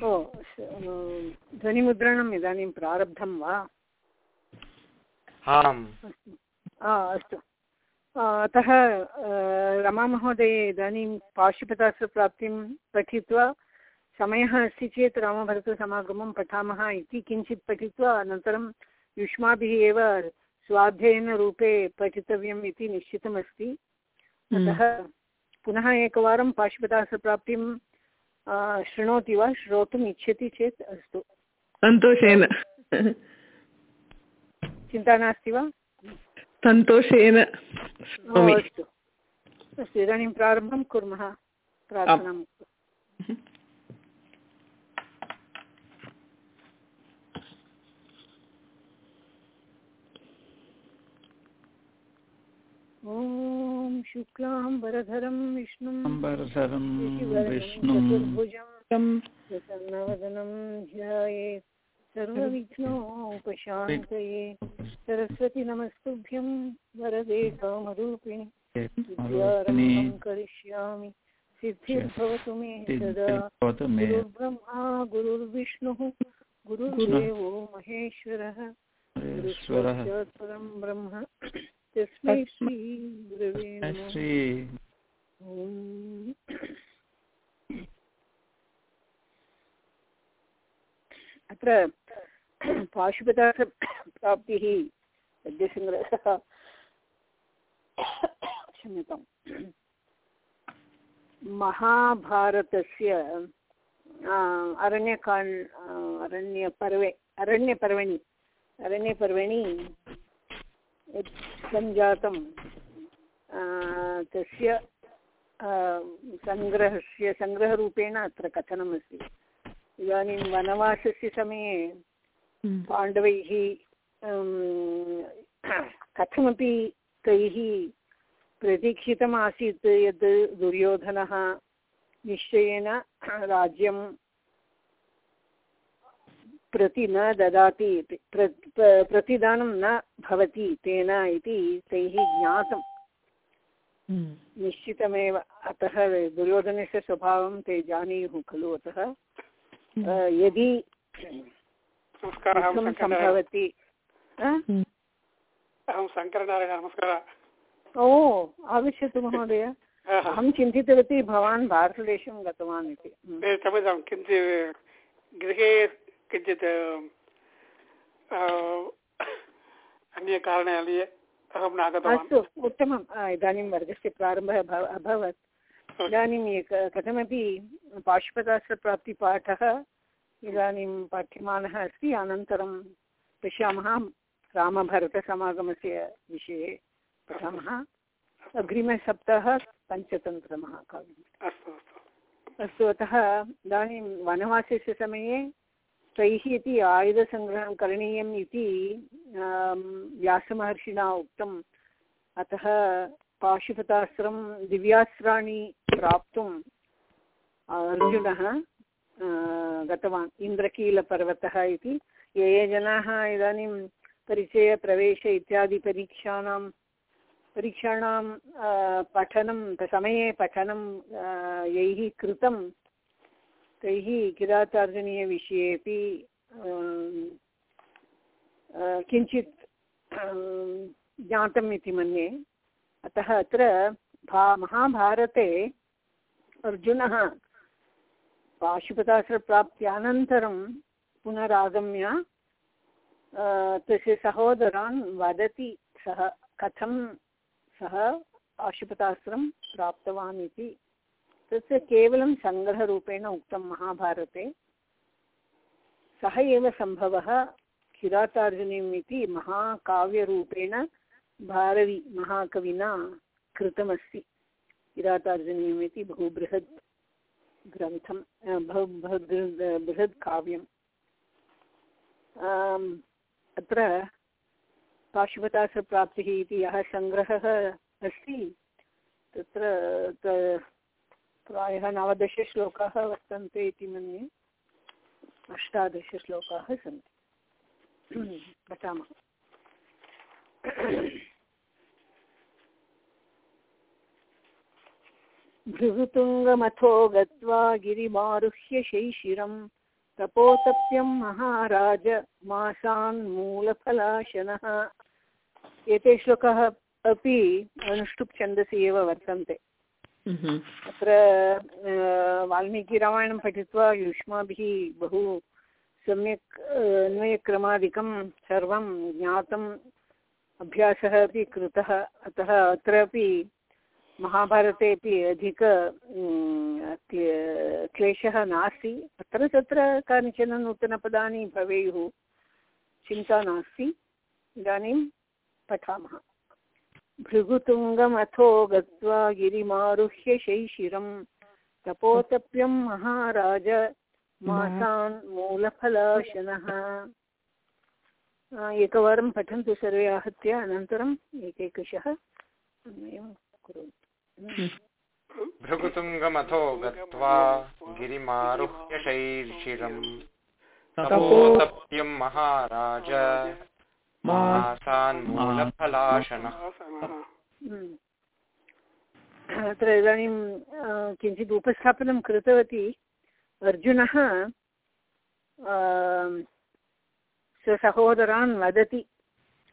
ओ ध्वनिमुद्रणम् इदानीं प्रारब्धं वा? आम् अस्तु। अतः रमामहोदये इदानीं पाशुपतास्त्रप्राप्तिं पठित्वा समयः अस्ति चेत् रामभरतसमागमं पठामः इति किञ्चित् पठित्वा अनन्तरं युष्माभिः एव स्वाध्ययनरूपे पठितव्यम् इति निश्चितमस्ति। अतः पुनः एकवारं पाशुपतास्त्रप्राप्तिं शृणोति वा श्रोतुम् इच्छति चेत् अस्तु। सन्तोषेण चिन्ता नास्ति वा? सन्तोषेण अस्तु। अस्तु इदानीं प्रारम्भं कुर्मः। प्रार्थनां ॐ शुक्लां वरधरं विष्णुं चतुर्भुजं प्रसन्नवदनं सर्वविघ्नोपशान्तये सरस्वती नमस्तुभ्यं वरदे कामरूपिणि विद्यारम्भं करिष्यामि। सिद्धिर्भवतु मे सदा। गुरुर्ब्रह्मा गुरुर्विष्णुः गुरुर्देवो महेश्वरः। परं ब्रह्म। तस्मै श्रीगुरवे अत्र पाशुपदार्थप्राप्तिः पद्यसङ्ग्रहः क्षम्यताम्। महाभारतस्य अरण्यकाण् अरण्यपर्वे अरण्यपर्वणि अरण्यपर्वणि सञ्जातं तस्य सङ्ग्रहस्य सङ्ग्रहरूपेण अत्र कथनमस्ति। इदानीं वनवासस्य समये पाण्डवैः कथमपि तैः प्रतीक्षितमासीत् यत् दुर्योधनः निश्चयेन राज्यं प्रति न ददाति इति प्र प्रतिदानं न भवति तेन इति तैः ज्ञातं निश्चितमेव अतः दुर्योधनस्य स्वभावं ते जानीयुः खलु अतः यदि सम्भवति अहं शङ्करनारायण नमस्कारः। ओ आगच्छतु महोदय। अहं चिन्तितवती भवान् भारतदेशं गतवान् इति। क्षम्यतां किञ्चित् गृहे किञ्चित् अन्यकारणे अहं न आगतवान् अस्तु उत्तमम्। इदानीं वर्गस्य प्रारम्भः अभवत्। इदानीं कथमपि पाशुपदास्त्रप्राप्तिपाठः इदानीं पाठ्यमानः अस्ति अनन्तरं पश्यामः रामभरतसमागमस्य विषये पठामः। अग्रिमसप्ताह पञ्चतन्त्रमहाकाव्यम् अस्तु अस्तु। अस्तु अतः इदानीं वनवासस्य समये तैः इति आयुधसङ्ग्रहं करणीयम् इति व्यासमहर्षिणा उक्तम्। अतः पाशुपतास्त्रं दिव्यास्त्राणि प्राप्तुम् अर्जुनः गतवान्। इन्द्रकीलपर्वतः इति। ये ये जनाः इदानीं परिचयप्रवेश इत्यादि परीक्षाणां परीक्षाणां पठनं, समये पठनं यैः कृतं तैः किरातार्जनीयविषयेपि किञ्चित् ज्ञातम् इति मन्ये। अतः अत्र भा, महाभारते अर्जुनः पाशुपतास्त्रप्राप्त्यानन्तरं पुनरागम्य तस्य सहोदरान् वदति सः कथं सः पाशुपतास्त्रं प्राप्तवान् इति। तस्य केवलं सङ्ग्रहरूपेण उक्तं महाभारते। सः एव सम्भवः किरातार्जुनीम् इति महाकाव्यरूपेण भारवी महाकविना कृतमस्ति। किरातार्जुनीयम् इति बहु बृहत् ग्रन्थं बहु बृहत् काव्यम्। अत्र पाशुपतास्त्रप्राप्तिः इति यः सङ्ग्रहः अस्ति, तत्र प्रायः नवदशश्लोकाः वर्तन्ते इति मन्ये। अष्टादशश्लोकाः सन्ति। पठामः। भृगुतुङ्गमथो गत्वा गिरिमारुह्य शैशिरं तपोतप्यं महाराज मासान् मूलफलाशनः। एते श्लोकाः अपि अनुष्टुप् छन्दसि एव वर्तन्ते। अत्र अ, वाल्मीकिरामायणं पठित्वा युष्माभिः बहु सम्यक् अन्वयक्रमादिकं सर्वं ज्ञातम् अभ्यासः अपि कृतः। अतः अत्रापि महाभारते अपि अधिक क्लेशः नास्ति। अत्र तत्र कानिचन नूतनपदानि भवेयुः। चिन्ता नास्ति। इदानीं पठामः। भृगुतुङ्गमथो गत्वा गिरिमारुह्य शैशिरं तपोतप्यं महाराज मासान् मूलफलाशनः। एकवारं पठन्तु सर्वे आहत्य अनन्तरम् एकैकशः कुर्वन्तु। भृगुतुङ्गमथो गत्वा गिरिमारुह्य तपो तपोतप्यं महाराज। मासान् मूलफलाशनः हम्म। अत्र इदानीं किञ्चित् उपस्थापनं कृतवती अर्जुनः स्वसहोदरान् वदति,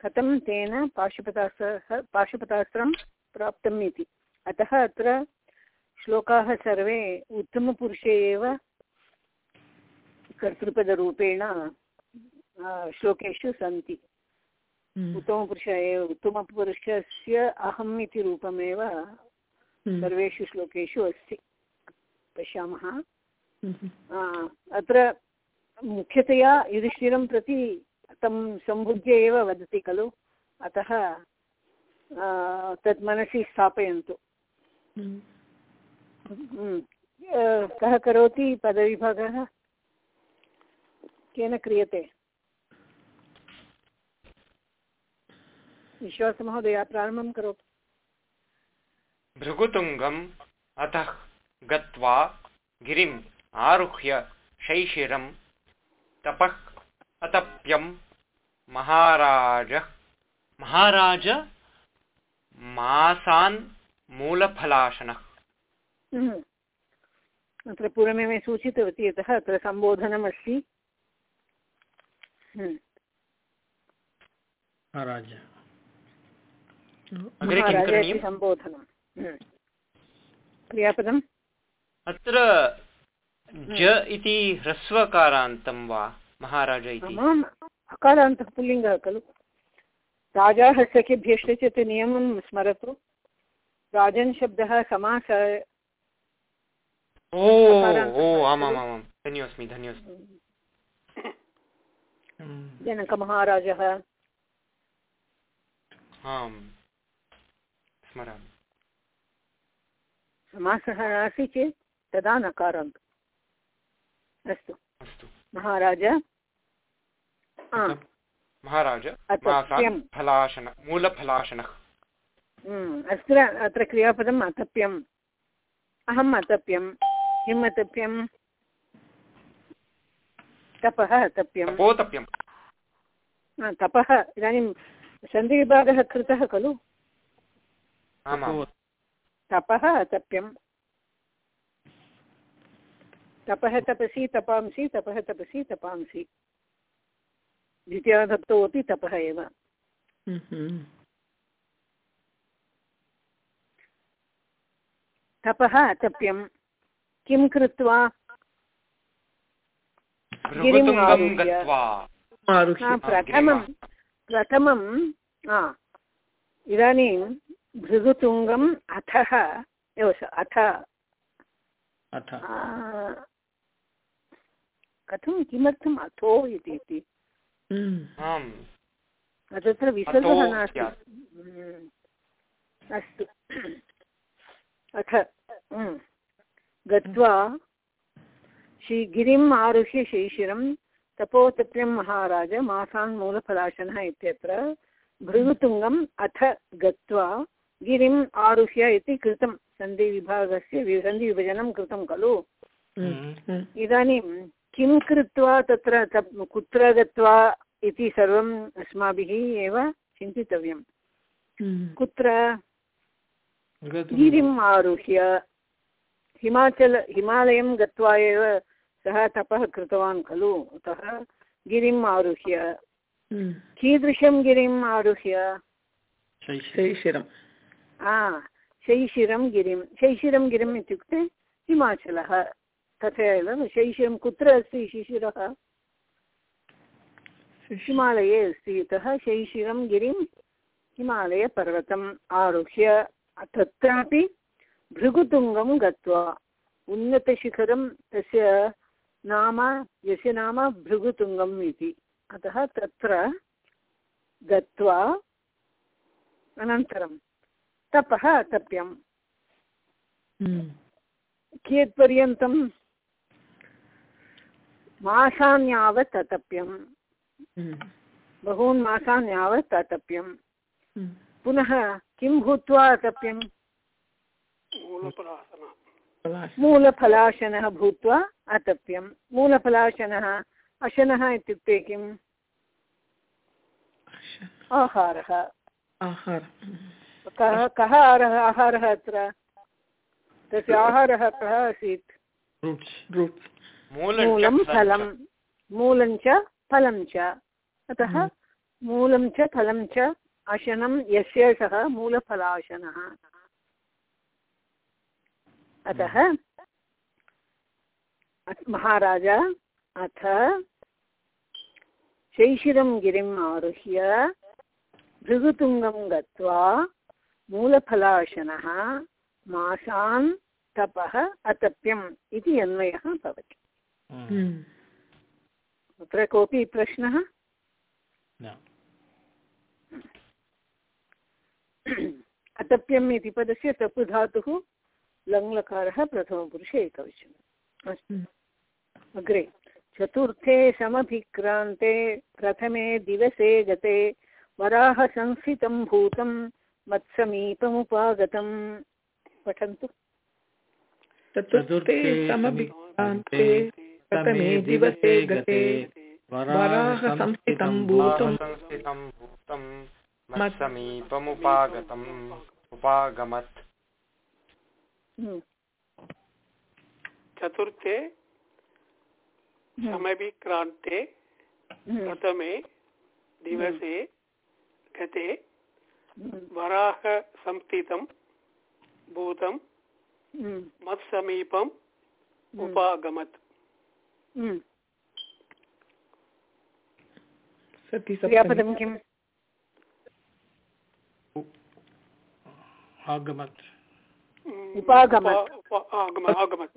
कथं तेन पाशुपतास्त्रः पाशुपतास्त्रं प्राप्तम् इति अतः अत्र श्लोकाः सर्वे उत्तमपुरुषे एव कर्तृपदरूपेण श्लोकेषु सन्ति। उत्तमपुरुष एव उत्तमपुरुषस्य अहम् इति रूपमेव हम्म। सर्वेषु श्लोकेषु अस्ति पश्यामः हम्म। अत्र मुख्यतया युधिष्ठिरं प्रति तं सम्बुद्ध्य एव वदति खलु अतः तत् मनसि स्थापयन्तु हम्म। हम्म। कः करोति पदविभागः केन क्रियते विश्वासमहोदय प्रारम्भं करोतु। भृगुतुङ्गम् अतः गत्वा गिरिम् आरुह्य शैशिरं तपः अतप्यं महाराज महाराज? मासान् मूलफलाशनः। हम्म। अत्र पूर्वमेव सूचितवती यतः अत्र सम्बोधनमस्ति। हम्म। महाराज अग्रे किं महाराज इति करणीयम् सम्बोधनं। हम्म। क्रियापदम्? अत्र ज इति ह्रस्वकारान्तं वा महाराज इति? अकारान्तः पुल्लिङ्गः खलु। राजाः सखेभ्यश्च चेत् नियमं स्मरतु। राजन् शब्दः समास ओ ओ आमामामां धन्योऽस्मि धन्योऽस्मि। जनकमहाराजः। आम्। स्मरामि। समासः नास्ति चेत् तदा नकारान्त। अस्तु। महाराज महाराज फलाशन मूलफलाशनः। हम्म, अत्र अत्र क्रियापदम् अतप्यम्। अहम् अतप्यं किम् अतप्यं तपः अतप्यं तपः। इदानीं सन्धिविभागः कृतः खलु? तपः अतप्यं तपः तपसि तपांसि तपः तपसि तपांसि। द्वितीयाधत्तौ अपि तपः एव। हम्म। तपः अतप्यं किं कृत्वा? प्रथमं प्रथमं इदानीं भृगुतुङ्गम् अथः एव अथ। अथ। कथं किमर्थम् अथो इति हम्म। तत्र विसर्गः नास्ति। हम्म, अस्तु। अथ हम्म, गत्वा श्रीगिरिम् आरुह्य शैशिरं तपोतप्यं महाराज मासान् मूलफलाशनः इत्यत्र भृगुतुङ्गम् अथ गत्वा गिरिम् आरुह्य इति कृतं। सन्धिविभागस्य सन्धिविभजनं कृतं खलु। हम्म। इदानीं किं कृत्वा तत्र कुत्र गत्वा इति सर्वम् अस्माभिः एव चिन्तितव्यं हम्म। कुत्र? गिरिम् आरुह्य। हिमाचल हिमालयं गत्वा एव सः तपः कृतवान् खलु। अतः गिरिम् आरुह्य। हम्म। कीदृशं गिरिम् आरुह्य? शैशिरम्। शैशिरं गिरिं शैशिरं गिरिम् इत्युक्ते हिमाचलः तथैव शैशिरं कुत्र अस्ति शिशिरः? हिमालये अस्ति यतः शैशिरं गिरिं हिमालयपर्वतम् आरुह्य तत्रापि भृगुतुङ्गं गत्वा उन्नतशिखरं तस्य नाम यस्य नाम भृगुतुङ्गम् इति। अतः तत्र गत्वा अनन्तरं तपः अतप्यं हम्म। कियत्पर्यन्तं? मासान् यावत् अतप्यं हम्म। बहून् मासान् यावत् अतप्यं हम्म। पुनः किं भूत्वा अतप्यं मूलफलाशनः भूत्वा अतप्यं मूलफलाशनः अशनः इत्युक्ते किम्? आहारः। आहारः कः कः आहारः आहारः अत्र? तस्य आहारः कः आसीत्? रूट्स् रूट्स् मूलं फलं मूलं च फलं च। अतः मूलं च फलं च अशनं यस्य सः मूलफलाशनः। अतः अथ- महाराज अथ शैशिरं गिरिम् आरुह्य भृगुतुङ्गं गत्वा मूलफलाशनः मासान् तपः अतप्यम् इति अन्वयः भवति। हम्म। अत्र कोऽपि प्रश्नः? न। अतप्यम् इति पदस्य तपु धातुः लङ्लकारः प्रथमपुरुषे एकवचनम् अस्तु। अग्रे चतुर्थे समभिक्रान्ते प्रथमे दिवसे गते वराहसंस्थितं भूतं मत्समीपमुपागतं पठन्तु। चतुर्थे समभिक्रान्ते प्रथमे दिवसे गते वराहसंस्थितं भूतं संस्थितं भूतं मत्समीपमुपागतम् उपागमत्। हम्म, चतुर्थे हम्म, समभिक्रान्ते हम्म, प्रथमे दिवसे गते हम्म, वराह संस्थितं भूतं मत्समीपम् उपागमत्। सति क्रियापदं किम् आगमत्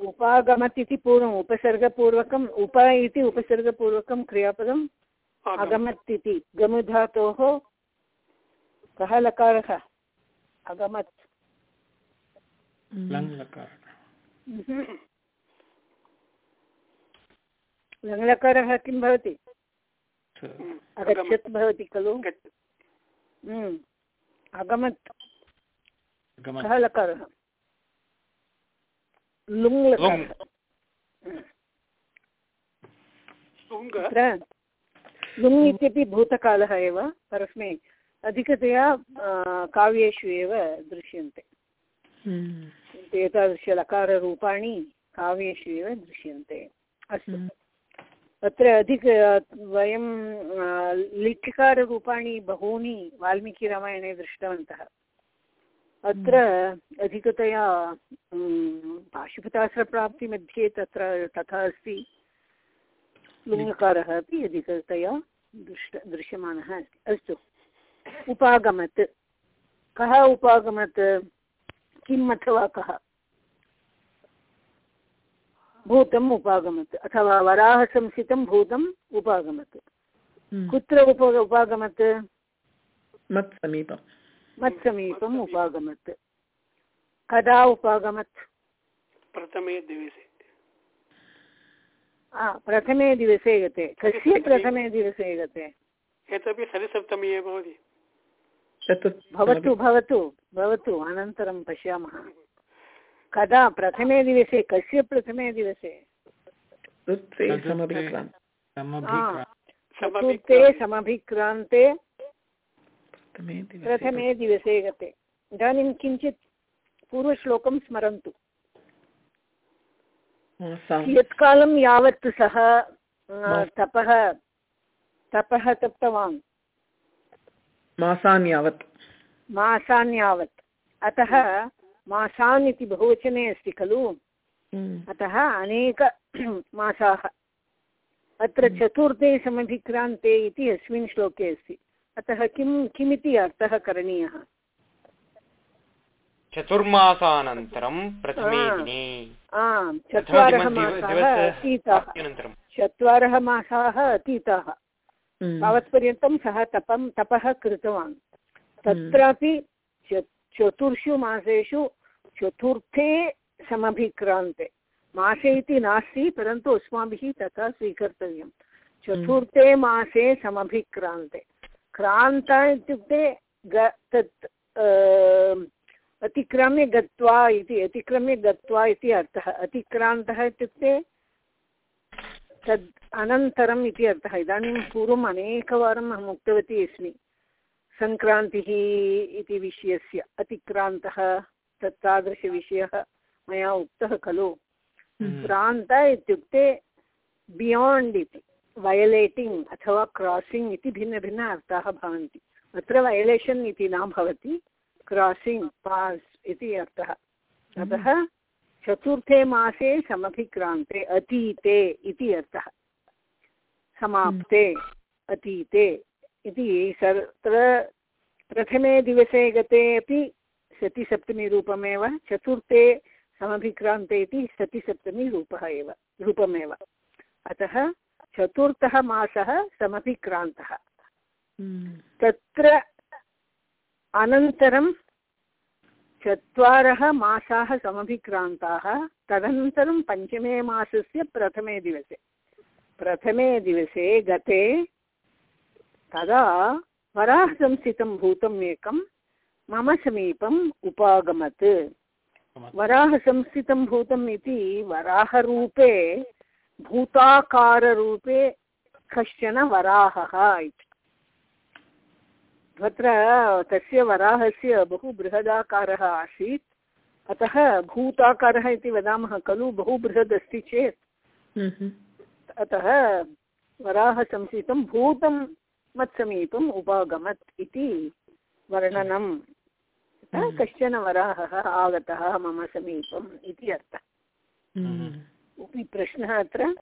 उपागमत्। इति पूर्वम् उपसर्गपूर्वकम् उप इति उपसर्गपूर्वकं क्रियापदम् अगमत् इति गमधातोः कः लकारः अगमत् लङ्लकारः किं भवति अगच्छत् भवति खलु हम्म. अगमत् कः लकारः लुङ् लकारः लुङ् इत्यपि भूतकालः एव परस्मै अधिकतया काव्येषु एव दृश्यन्ते। हम्म। एतादृशलकाररूपाणि काव्येषु एव दृश्यन्ते। अस्तु। हम्म। अत्र अधिक वयं आ, लिट्टिकाररूपाणि बहूनि वाल्मीकिरामायणे दृष्टवन्तः। अत्र अधिकतया म्, पाशुपतास्त्रप्राप्तिमध्ये तत्र तथा अस्ति। लुङ्लकारः अपि अधिकतया दृष्ट दृश्यमानः अस्ति। अस्तु। उपागमत्। कः उपागमत्? किम् अथवा कः? भूतम् उपागमत् अथवा वराहसंस्थितं भूतम् उपागमत्। हम्म। कुत्र उप उपागमत्? मत्समीपं मत्समीपम् उपागमत्। कदा उपागमत्? प्रथमे दिवसे। आ, प्रथमे दिवसे गते। कस्य प्रथमे दिवसे गते? एतदपि सरिसप्तमी एव भवति। चतुर्थ भवतु भवतु। भवतु अनन्तरं पश्यामः। कदा? प्रथमे दिवसे कस्य प्रथमे दिवसे? चतुर्थे समभिक्रान्ते। प्रथमे दिवसे गते। इदानीं किञ्चित् पूर्वश्लोकं स्मरन्तु। कियत्कालं यावत् सः तपः तपः तप्तवान्। मासान् यावत्। मासान् यावत्। अतः मासान् इति बहुवचने अस्ति खलु। हम्म, अतः अनेक मासाः। अत्र चतुर्थे समभिक्रान्ते इति अस्मिन् श्लोके अस्ति। अतः किं किमिति अर्थः करणीयः? चतुर्मासानन्तरं चत्वारः मासाः अतीताः। चत्वारः मासाः अतीताः। हम्म, तावत्पर्यन्तं सः तपं तपः कृतवान्। तत्रापि च- चतुर्षु मासेषु चतुर्थे समभिक्रान्ते। मासे इति नास्ति परन्तु अस्माभिः तथा स्वीकर्तव्यं चतुर्थे मासे समभिक्रान्ते। क्रान्त इत्युक्ते ग तत् अतिक्रम्य गत्वा इति अतिक्रम्य गत्वा इति अर्थः। अतिक्रान्तः इत्युक्ते तद् अनन्तरम् इति अर्थः। इदानीं पूर्वम् अनेकवारम् अहम् उक्तवती अस्मि। सङ्क्रान्तिः इति विषयस्य अतिक्रान्तः तत् तादृशविषयः मया उक्तः खलु। क्रान्त इत्युक्ते बियाण्ड् इति वयलेटिङ्ग् अथवा क्रासिङ्ग् इति भिन्नभिन्न अर्थाः भवन्ति। अत्र वयलेशन् इति न भवति क्रासिङ्ग् पास् इति अर्थः। अतः चतुर्थे मासे समभिक्रान्ते अतीते इति अर्थः। समाप्ते अतीते इति सर्वत्र प्रथमे दिवसे गते अपि सतिसप्तमीरूपमेव चतुर्थे समभिक्रान्ते इति सतिसप्तमीरूपः एव रूपमेव। अतः चतुर्थः मासः समभिक्रान्तः। हम्म, तत्र अनन्तरं चत्वारः मासाः समभिक्रान्ताः तदनन्तरं पञ्चमे मासस्य प्रथमे दिवसे। प्रथमे दिवसे गते तदा वराहसंस्थितं भूतम् एकं मम समीपम् उपागमत्। वराहसंस्थितं भूतम् इति वराहरूपे भूताकाररूपे कश्चन वराहः इति। तत्र तस्य वराहस्य बहु बृहदाकारः आसीत्। अतः भूताकारः इति वदामः खलु बहु बृहदस्ति चेत्। हम्म, अतः वराहसंस्थितं भूतं मत्समीपम् उपागमत् इति वर्णनम् अतः कश्चन वराहः आगतः मम समीपम् इति अर्थः। हम्म, कोऽपि प्रश्नः अत्र?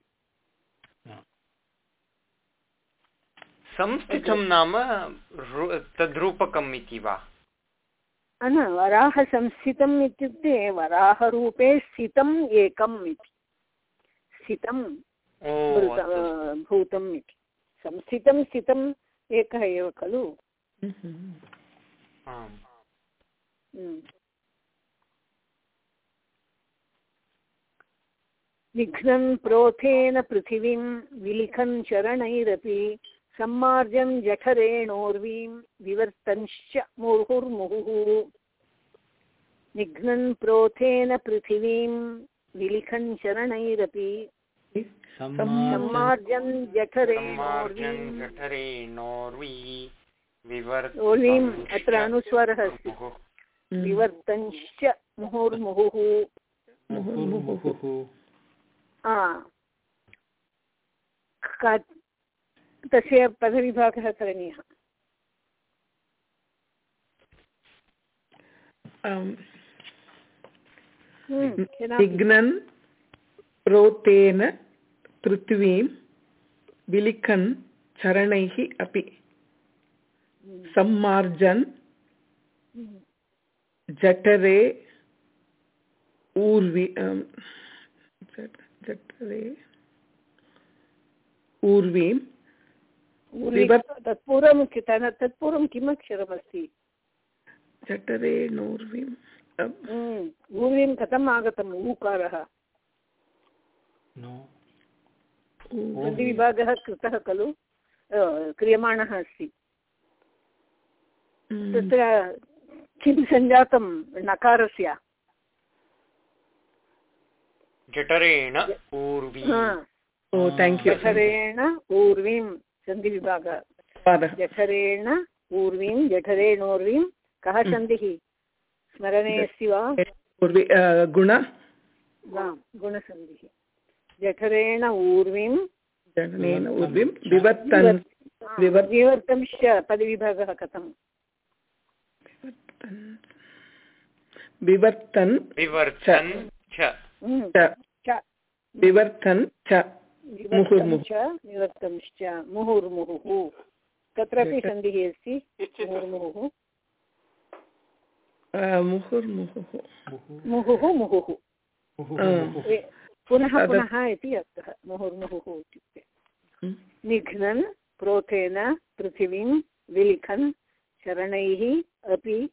संस्थितं नाम तद्रूपकम् इति वा? न वराहसंस्थितम् इत्युक्ते वराहरूपे स्थितम् एकम् इति। स्थितं ओ भूत- अस्तु भूतम् इति। संस्थितं स्थितम् एकः एव खलु? हम्म, हम्म। निघ्नन् प्रोथेन पृथिवीं विलिखन् चरणैरपि सम्मार्जन् जठरेणोर्वीं विवर्तंश्च मुहुर्मुहुः। निघ्नन् प्रोथेन पृथिवीं विलिखन् चरणैरपि सम्मार्जन् सम्मार्जन् जठरेणोर्वीं ओर्वीम् अत्र अनुस्वारः अस्ति हम्म, विवर्तंश्च मुहुर्मुहुः. तस्य पदविभागः करणीयः। निघ्नन् प्रोतेन पृथिवीं विलिखन् चरणैः अपि। सम्मार्जन्. जठरे ऊर्वि जठरे ऊर्वीं तत्पूर्वं कि- तन- तत्पूर्वं किम् अक्षरमस्ति जठरे नूर्वीं ऊर्वीं कथम् आगतम्? ऊकारः। ऊ- सन्धिविभागः कृतः खलु? क्रियमाणः अस्ति। हम्म, तत्र किं सञ्जातं नकारस्य? जठरेण हा, यू जठरेण ऊर्वीं सन्धिविभागः। जठरेण ऊर्वीं जठरेणोर्वीं कः सन्धिः? स्मरणे अस्ति वा? गुण? गुणसन्धिः। जठरेण ऊर्विं जननेन उर्विं विवर्तन् विवर्- विवर्तंश्च पदविभागः कथम्? विवर्तन् विवर्तन् च। हम्म, च। च। विवर्तन् च। मुहुर्मुहुः। विवर्तंश्च मुहुर्मुहुः। तत्रापि सन्धिः अस्ति मुहुर्मुहुः। मुहुर्मुहुः। मुहुः मुहुः। पुनः पुनः इति अर्थः मुहुर्मुहुः इत्युक्ते। हम्म। निघ्नन् प्रोथेन पृथिवीं विलिखन् चरणैः अपि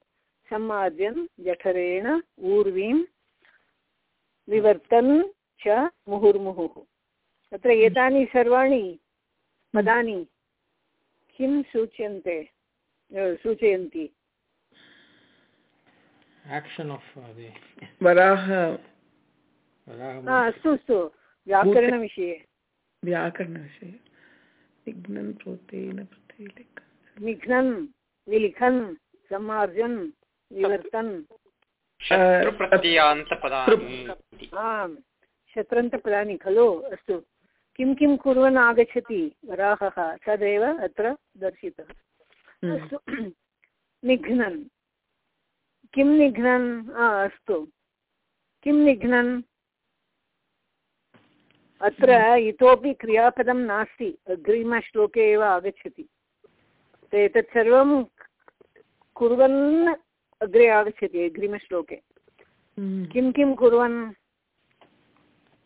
सम्मार्जन् जठरेण ऊर्वीं विवर्तन् च मुहुर्मुहुः। तत्र एतानि सर्वाणि पदानि किं सूच्यन्ते सूचयन्ति? Action of the Varaha Varaha अस्तु अस्तु व्याकरणविषये व्याकरणविषये विघ्नन् प्रोतेन निघ्नन् विलिखन् सम्मार्जन् विवर्तन्। शत्रुप्रत्ययान्तपदानि आम्। शत्रन्तपदानि खलु अस्तु। किं किं कुर्वन् आगच्छति वराहः? तदेव अत्र दर्शितः। हम्म। अस्तु। निघ्नन्। किं निघ्नन्? अस्तु। किं निघ्नन्? अत्र इतोपि क्रियापदं नास्ति अग्रिमश्लोके एव आगच्छति। एतत् सर्वं कुर्वन् अग्रे आगच्छति अग्रिमश्लोके। हम्म। किं किं कुर्वन्?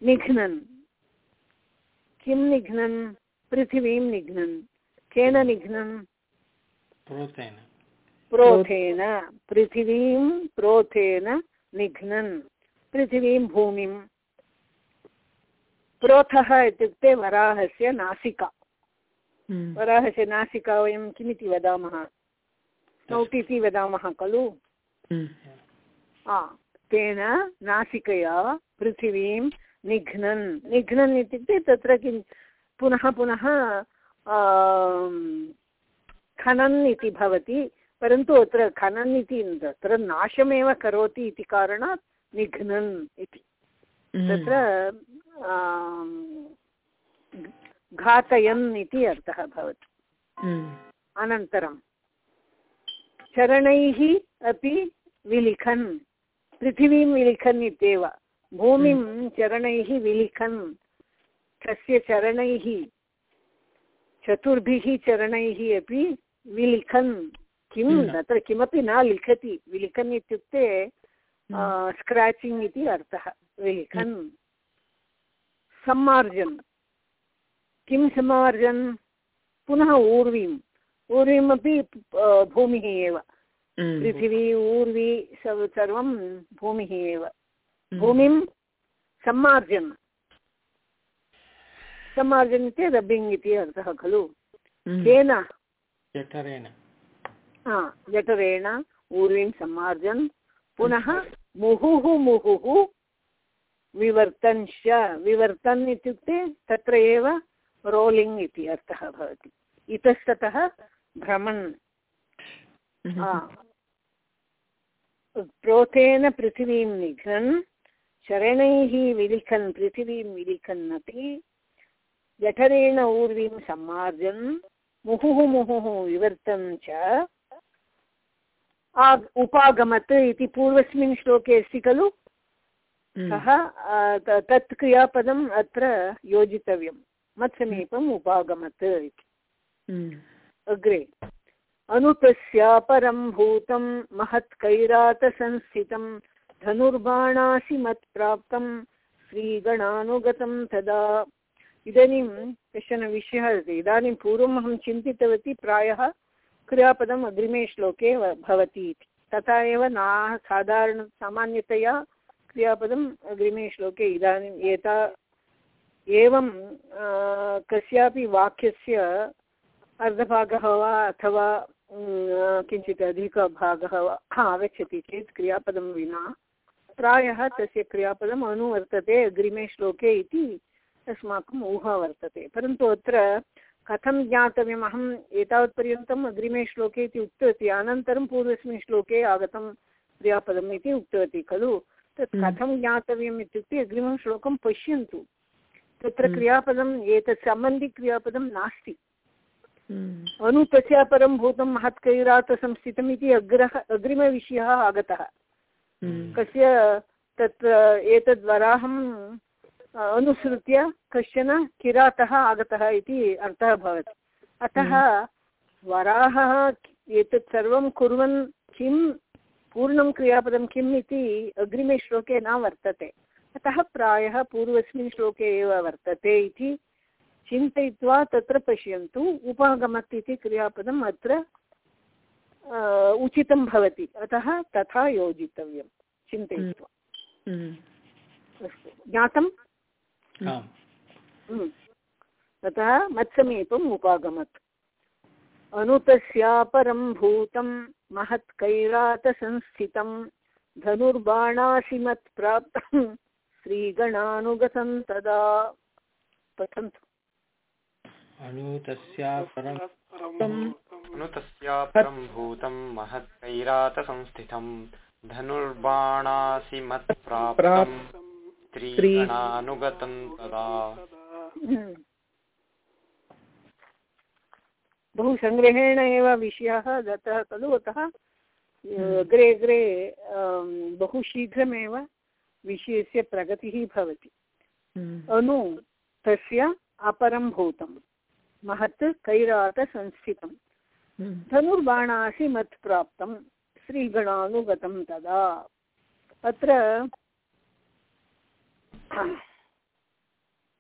निघ्नन्। किं निघ्नन्? पृथिवीं निघ्नन्। केन निघ्नन्? प्रोथेन पृथिवीं प्रोथेन निघ्नन्। पृथिवीं भूमिं। प्रोथः इत्युक्ते वराहस्य नासिका। हम्म। वराहस्य नासिका वयं किमिति वदामः? स्नौट् इति वदामः खलु? हम्म। तेन नासिकया पृथिवीं निघ्नन्। निघ्नन् इत्युक्ते तत्र किं पुनः पुनः खनन् इति भवति परन्तु अत्र खनन् इति तत्र नाशमेव करोति इति कारणात् निघ्नन् इति। तत्र घातयन् इति अर्थः भवति। हम्म। अनन्तरं चरणैः अपि विलिखन् पृथिवीं विलिखन् इत्येव। भूमिं चरणैः विलिखन् तस्य चरणैः चतुर्भिः चरणैः अपि विलिखन्। किं? हम्म। तत्र किमपि न लिखति। विलिखन् इत्युक्ते स्क्राचिङ्ग् इति अर्थः। विलिखन् सम्मार्जन्। किं सम्मार्जन्? पुनः ऊर्वीम्। ऊर्वीमपि भूमिः एव। हम्म। पृथिवी ऊर्वी सर्व- भूमिः एव। हम्म। भूमिं सम्मार्जन्। सम्मार्जन् इति रब्बिङ्ग् इति अर्थः खलु। हम्म। केन Jatarena. हा, जठरेण ऊर्वीं सम्मार्जन्। पुनः मुहुः मुहुः विवर्तन्श्च विवर्तन् इत्युक्ते तत्र एव रोलिङ्ग् इति अर्थः भवति इतस्ततः भ्रमन् हम्म। प्रोथेन पृथिवीं निघ्नन् शरणैः विलिखन् पृथिवीं विलिखन् अपि जठरेण ऊर्वीं सम्मार्जन् मुहुः मुहुः विवर्तन् च उपागमत् इति पूर्वस्मिन् श्लोके अस्ति खलु। सः त- तत् क्रियापदम् अत्र योजितव्यं। मत्समीपम् उपागमत् इति। हम्म। अग्रे। अनुतस्यापरं भूतं महत्कैरातसंस्थितं धनुर्बाणासि मत्प्राप्तं श्रीगणानुगतं तदा। इदानीं कश्चन विषयः अस्ति। इदानीं पूर्वम् अहं चिन्तितवती प्रायः क्रियापदम् अग्रिमे श्लोके भवति इति। तथा एव न साधारण सामान्यतया क्रियापदम् अग्रिमे श्लोके इदानीम् एता एवं कस्यापि वाक्यस्य अर्धभागः वा अथवा किञ्चित् अधिकभागः वा आगच्छति चेत् क्रियापदं विना। प्रायः तस्य क्रियापदम् अनुवर्तते अग्रिमे श्लोके इति अस्माकम् ऊहा वर्तते। परन्तु अत्र कथं ज्ञातव्यम्? अहम् एतावत्पर्यन्तम् अग्रिमे श्लोके इति उक्तवती, अनन्तरं पूर्वस्मिन् श्लोके आगतं क्रियापदम् इति उक्तवती खलु। तत् हम्म। कथं ज्ञातव्यम् इत्युक्ते अग्रिमं श्लोकं पश्यन्तु। तत्र Mm. क्रियापदम् एतत् सम्बन्धिक्रियापदं नास्ति। हम्म, अनु तस्यापरं भूतं महत्कैरातसंस्थितम् इति अग्रह अग्रिमविषयः आगतः। हम्म, कस्य तत्र एतद् वराहं अनुसृत्य कश्चन किरातः आगतः इति अर्थः भवति। अतः वराहः एतत् सर्वं कुर्वन् किं पूर्णं क्रियापदं किम् इति अग्रिमे श्लोके न वर्तते। अतः प्रायः पूर्वस्मिन् श्लोके एव वर्तते इति चिन्तयित्वा तत्र पश्यन्तु। उपागमत् इति क्रियापदम् अत्र उचितं भवति। अतः तथा योजितव्यं चिन्तयित्वा। हम्म, अस्तु। ज्ञातम्? हम्म. ततः मत्समीपम् उपागमत्। अनुतस्यापरं भूतं महत्कैरातसंस्थितं धनुर्बाणासिमत्प्राप्तं श्रीगणानुगतं तदा पठन्तु। अनु तस्या परं नु तस्यापरं भूतं महत्कैरातसंस्थितं धनुर्बाणासि मत्प्राप्तं स्त्रीगणानुगतं तदा बहु सङ्ग्रहेण एव विषयः दत्तः खलु अतः अग्रे अग्रे अं, बहु शीघ्रमेव विषयस्य प्रगतिः भवति। हम्म, अनु तस्य अपरं भूतं महत् कैरातसंस्थितं हम्म, धनुर्बाणासि मत् प्राप्तं श्रीगणानुगतं तदा। अत्र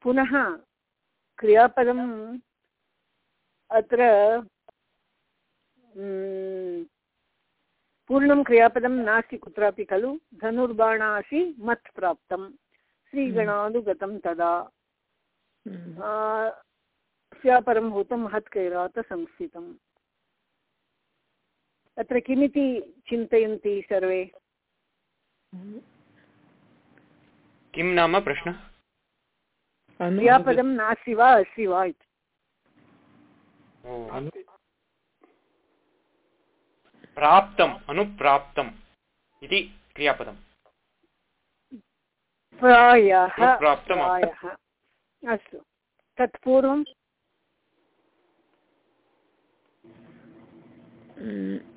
पुनः क्रियापदम् अत्र पूर्णं क्रियापदं नास्ति कुत्रापि खलु धनुर्बाणासि मत् प्राप्तं श्रीगणानुगतं तदा। स्यापरं भूतं महत्कैरातसंस्थितम् अत्र किमिति चिन्तयन्ति सर्वे? किं नाम प्रश्नः? क्रियापदं नास्ति वा अस्ति वा इति? प्राप्तम् अनुप्राप्तम् इति क्रियापदम् प्रायः प्रायः अस्तु तत्पूर्वं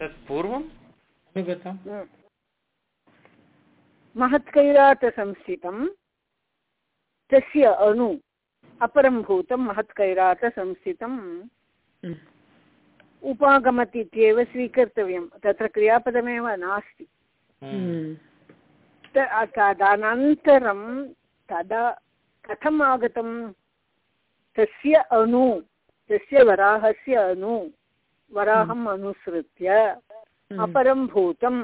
तत्पूर्वम् अनुगतं हम्म. महत्कैरातसंस्थितं तस्य अणु अपरं भूतं महत्कैरातसंस्थितं उपागमत् इत्येव स्वीकर्तव्यं तत्र क्रियापदमेव नास्ति तदनन्तरं तदा कथम् आगतं तस्य अणु तस्य वराहस्य अणु वराहम् अनुसृत्य अपरं भूतं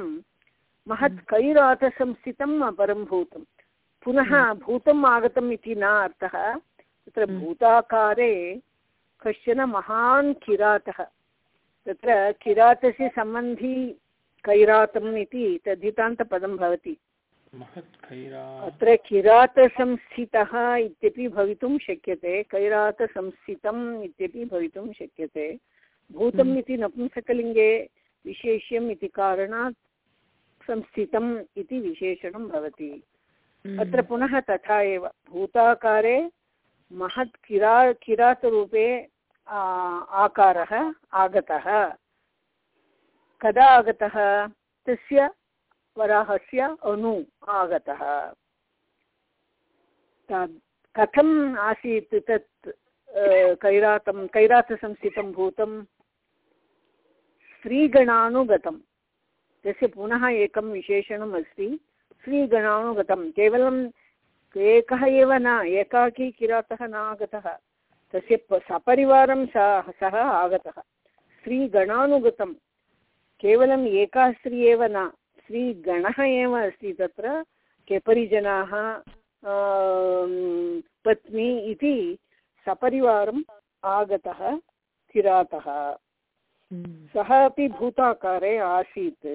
महत् कैरातसंस्थितम् अपरं भूतं पुनः भूतम् आगतम् इति न अर्थः तत्र. भूताकारे कश्चन महान् किरातः। तत्र किरातस्य सम्बन्धी कैरातम् इति तद्धितान्तपदं भवति। अत्र किरातसंस्थितः इत्यपि भवितुं शक्यते कैरातसंस्थितम् इत्यपि भवितुं शक्यते। भूतम् इति नपुंसकलिङ्गे विशेष्यम् इति कारणात् संस्थितम् इति विशेषणं भवति। हम्म, अत्र पुनः तथा एव। भूताकारे महत् किरा, किरातरूपे आकारः, आगतः। कदा आगतः? तस्य वराहस्य अणु आगतः। कथम् आसीत् तत् कैरातं, कैरातसंस्थितं भूतं? स्त्रीगणानुगतं। तस्य पुनः एकं विशेषणम् अस्ति स्त्रीगणानुगतं। केवलम् एकः एव न एकाकी किरातः न आगतः। तस्य सपरिवारं सः सः आगतः। स्त्रीगणानुगतं केवलम् एका स्त्री एव न स्त्रीगणः एव अस्ति तत्र। के परिजनाः पत्नी इति सपरिवारम् आगतः किरातः हम्म, सः अपि भूताकारे आसीत्।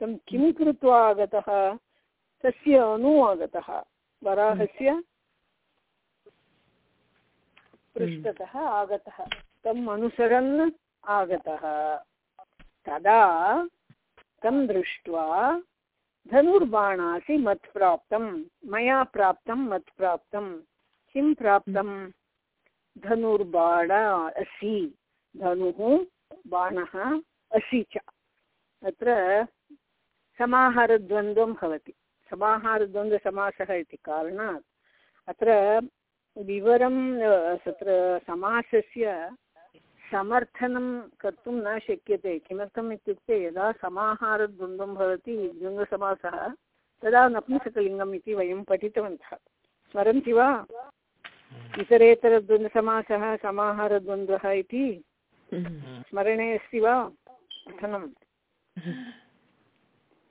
तं किं कृत्वा आगतः? तस्य अणु आगतः। वराहस्य पृष्ठतः आगतः। तम् अनुसरन् आगतः। तदा तं दृष्ट्वा धनुर्बाणासि मत् प्राप्तं मया प्राप्तं मत् प्राप्तं। किं प्राप्तं? धनुर्बाण असि धनुः बाणः असि च। अत्र समाहारद्वन्द्वं भवति। समाहारद्वन्द्वसमासः इति कारणात् अत्र विवरं तत्र समासस्य समर्थनं कर्तुं न शक्यते। किमर्थम् इत्युक्ते यदा समाहारद्वन्द्वं भवति द्वन्द्वसमासः तदा नपुंसकलिङ्गम् इति वयं पठितवन्तः। स्मरन्ति वा? इतरेतरद्वन्द्वसमासः समाहारद्वन्द्वः इति स्मरणे अस्ति वा? पठनं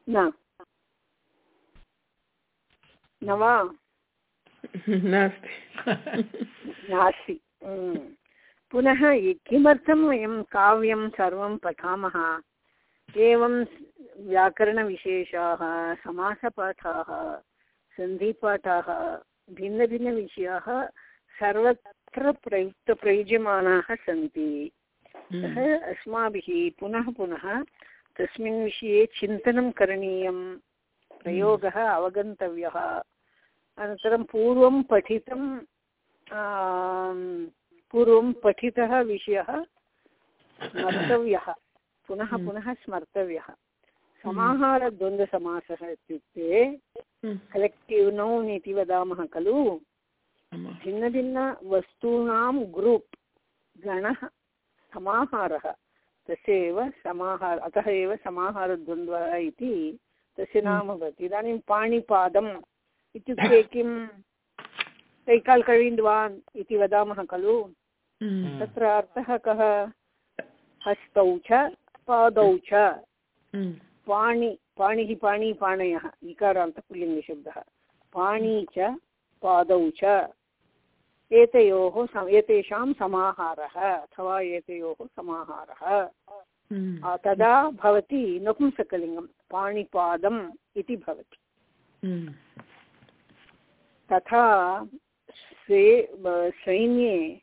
न। न नास्ति। नास्ति। Mm. पुनः किमर्थं वयं काव्यं सर्वं पठामः। एवं व्याकरणविशेषाः समासपाठाः सन्धिपाठाः भिन्नभिन्नविषयाः सर्वत्र प्रयुक्तप्रयुज्यमानाः सन्ति। अतः अस्माभिः पुनः पुनः तस्मिन् विषये चिन्तनं करणीयं। प्रयोगः अवगन्तव्यः। अनन्तरं पूर्वं पठितं पूर्वं पठितः विषयः स्मर्तव्यः। पुनः पुनः स्मर्तव्यः। समाहारद्वन्द्वसमासः इत्युक्ते कलेक्टिव् नौन् इति वदामः खलु? भिन्नभिन्नवस्तूनां ग्रूप् गणः समाहारः। तस्य एव समाहार अतः एव समाहारद्वन्द्वः इति तस्य नाम भवति। इदानीं पाणिपादम् इत्युक्ते किं कैकाल्कविन्द्वान् इति वदामः खलु। तत्र अर्थः कः? हस्तौ च पादौ च। पाणि पाणिः पाणि पाणयः इकारान्तपुल्लिङ्गशब्दः पाणी च पादौ च। एतयोः एतेषां समाहारः अथवा एतयोः समाहारः। तदा भवति नपुंसकलिङ्गं पाणिपादम् इति भवति। तथा से सैन्ये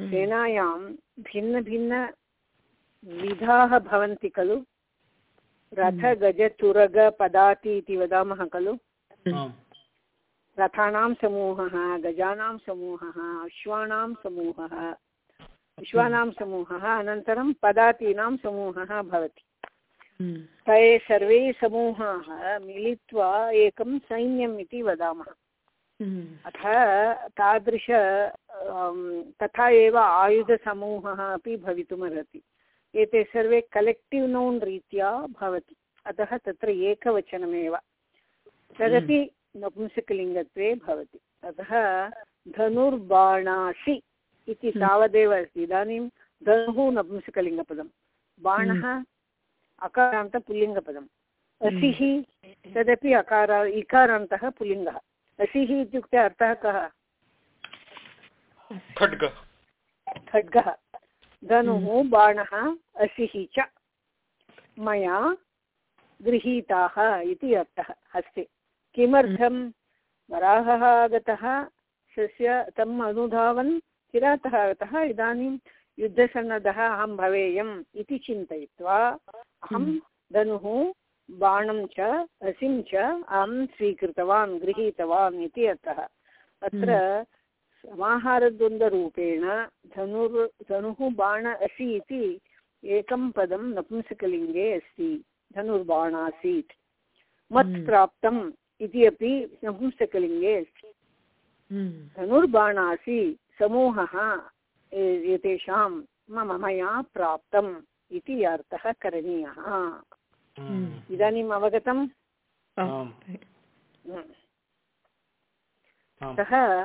सेनायां भिन्नभिन्नविधाः भवन्ति खलु? रथगजतुरगपदाति इति वदामः खलु? आम्। रथानां समूहः गजानां समूहः अश्वानां समूहः। विश्वानां समूहः अनन्तरं पदातीनां समूहः भवति। ते सर्वे समूहाः मिलित्वा एकं सैन्यम् इति वदामः। अथ तादृश तथा एव आयुधसमूहः अपि भवितुमर्हति। एते सर्वे कलेक्टिव् नौन् रीत्या भवति। अतः तत्र एकवचनमेव। तदपि नपुंसकलिङ्गत्वे भवति। अतः धनुर्बाणासि इति तावदेव अस्ति। इदानीं धनुः नपुंसकलिङ्गपदं बाणः अकारान्तपुल्लिङ्गपदम् असिः तदपि अकार इकारान्तः पुल्लिङ्गः। असिः इत्युक्ते अर्थः कः? खड्ग। खड्गः। धनुः बाणः असिः च। मया गृहीताः इति अर्थः हस्ते किमर्थं? वराहः आगतः तस्य तम् अनुधावन् किरातः आगतः इदानीं युद्धसन्नद्धः अहं भवेयम् इति चिन्तयित्वा अहं धनुः बाणं च असिं च अहं स्वीकृतवान् गृहीतवान् इति अर्थः। अत्र समाहारद्वन्द्वरूपेण धनुर् धनुः बाण असि इति एकं पदं नपुंसकलिङ्गे अस्ति धनुर्बाणासीत्। मत् प्राप्तम् इति अपि नपुंसकलिङ्गे अस्ति। धनुर्बाणासि समूहः एतेषां मम मया प्राप्तम् इति अर्थः करणीयः। इदानीम् अवगतम्। अतः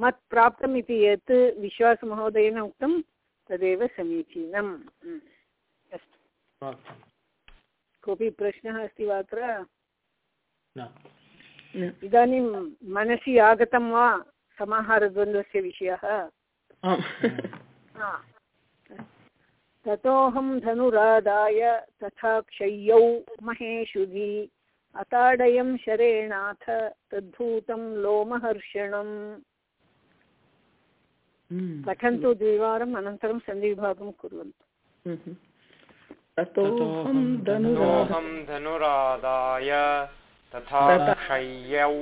मत् प्राप्तम् इति यत् विश्वासमहोदयेन उक्तं तदेव समीचीनम्। अस्तु। कोऽपि प्रश्नः अस्ति वा अत्र? इदानीं मनसि आगतं वा समाहारद्वन्द्वस्य विषयः? हा। ततोऽहं धनुरादाय तथा क्षय्यौ महेशुधि अताडयं शरेणाथ तद्भूतं लोमहर्षणम्। पठन्तु द्विवारम् अनन्तरं सन्धिविभागं कुर्वन्तु। ततोऽहं धनुराध धनुरादाय तथा क्षय्यौ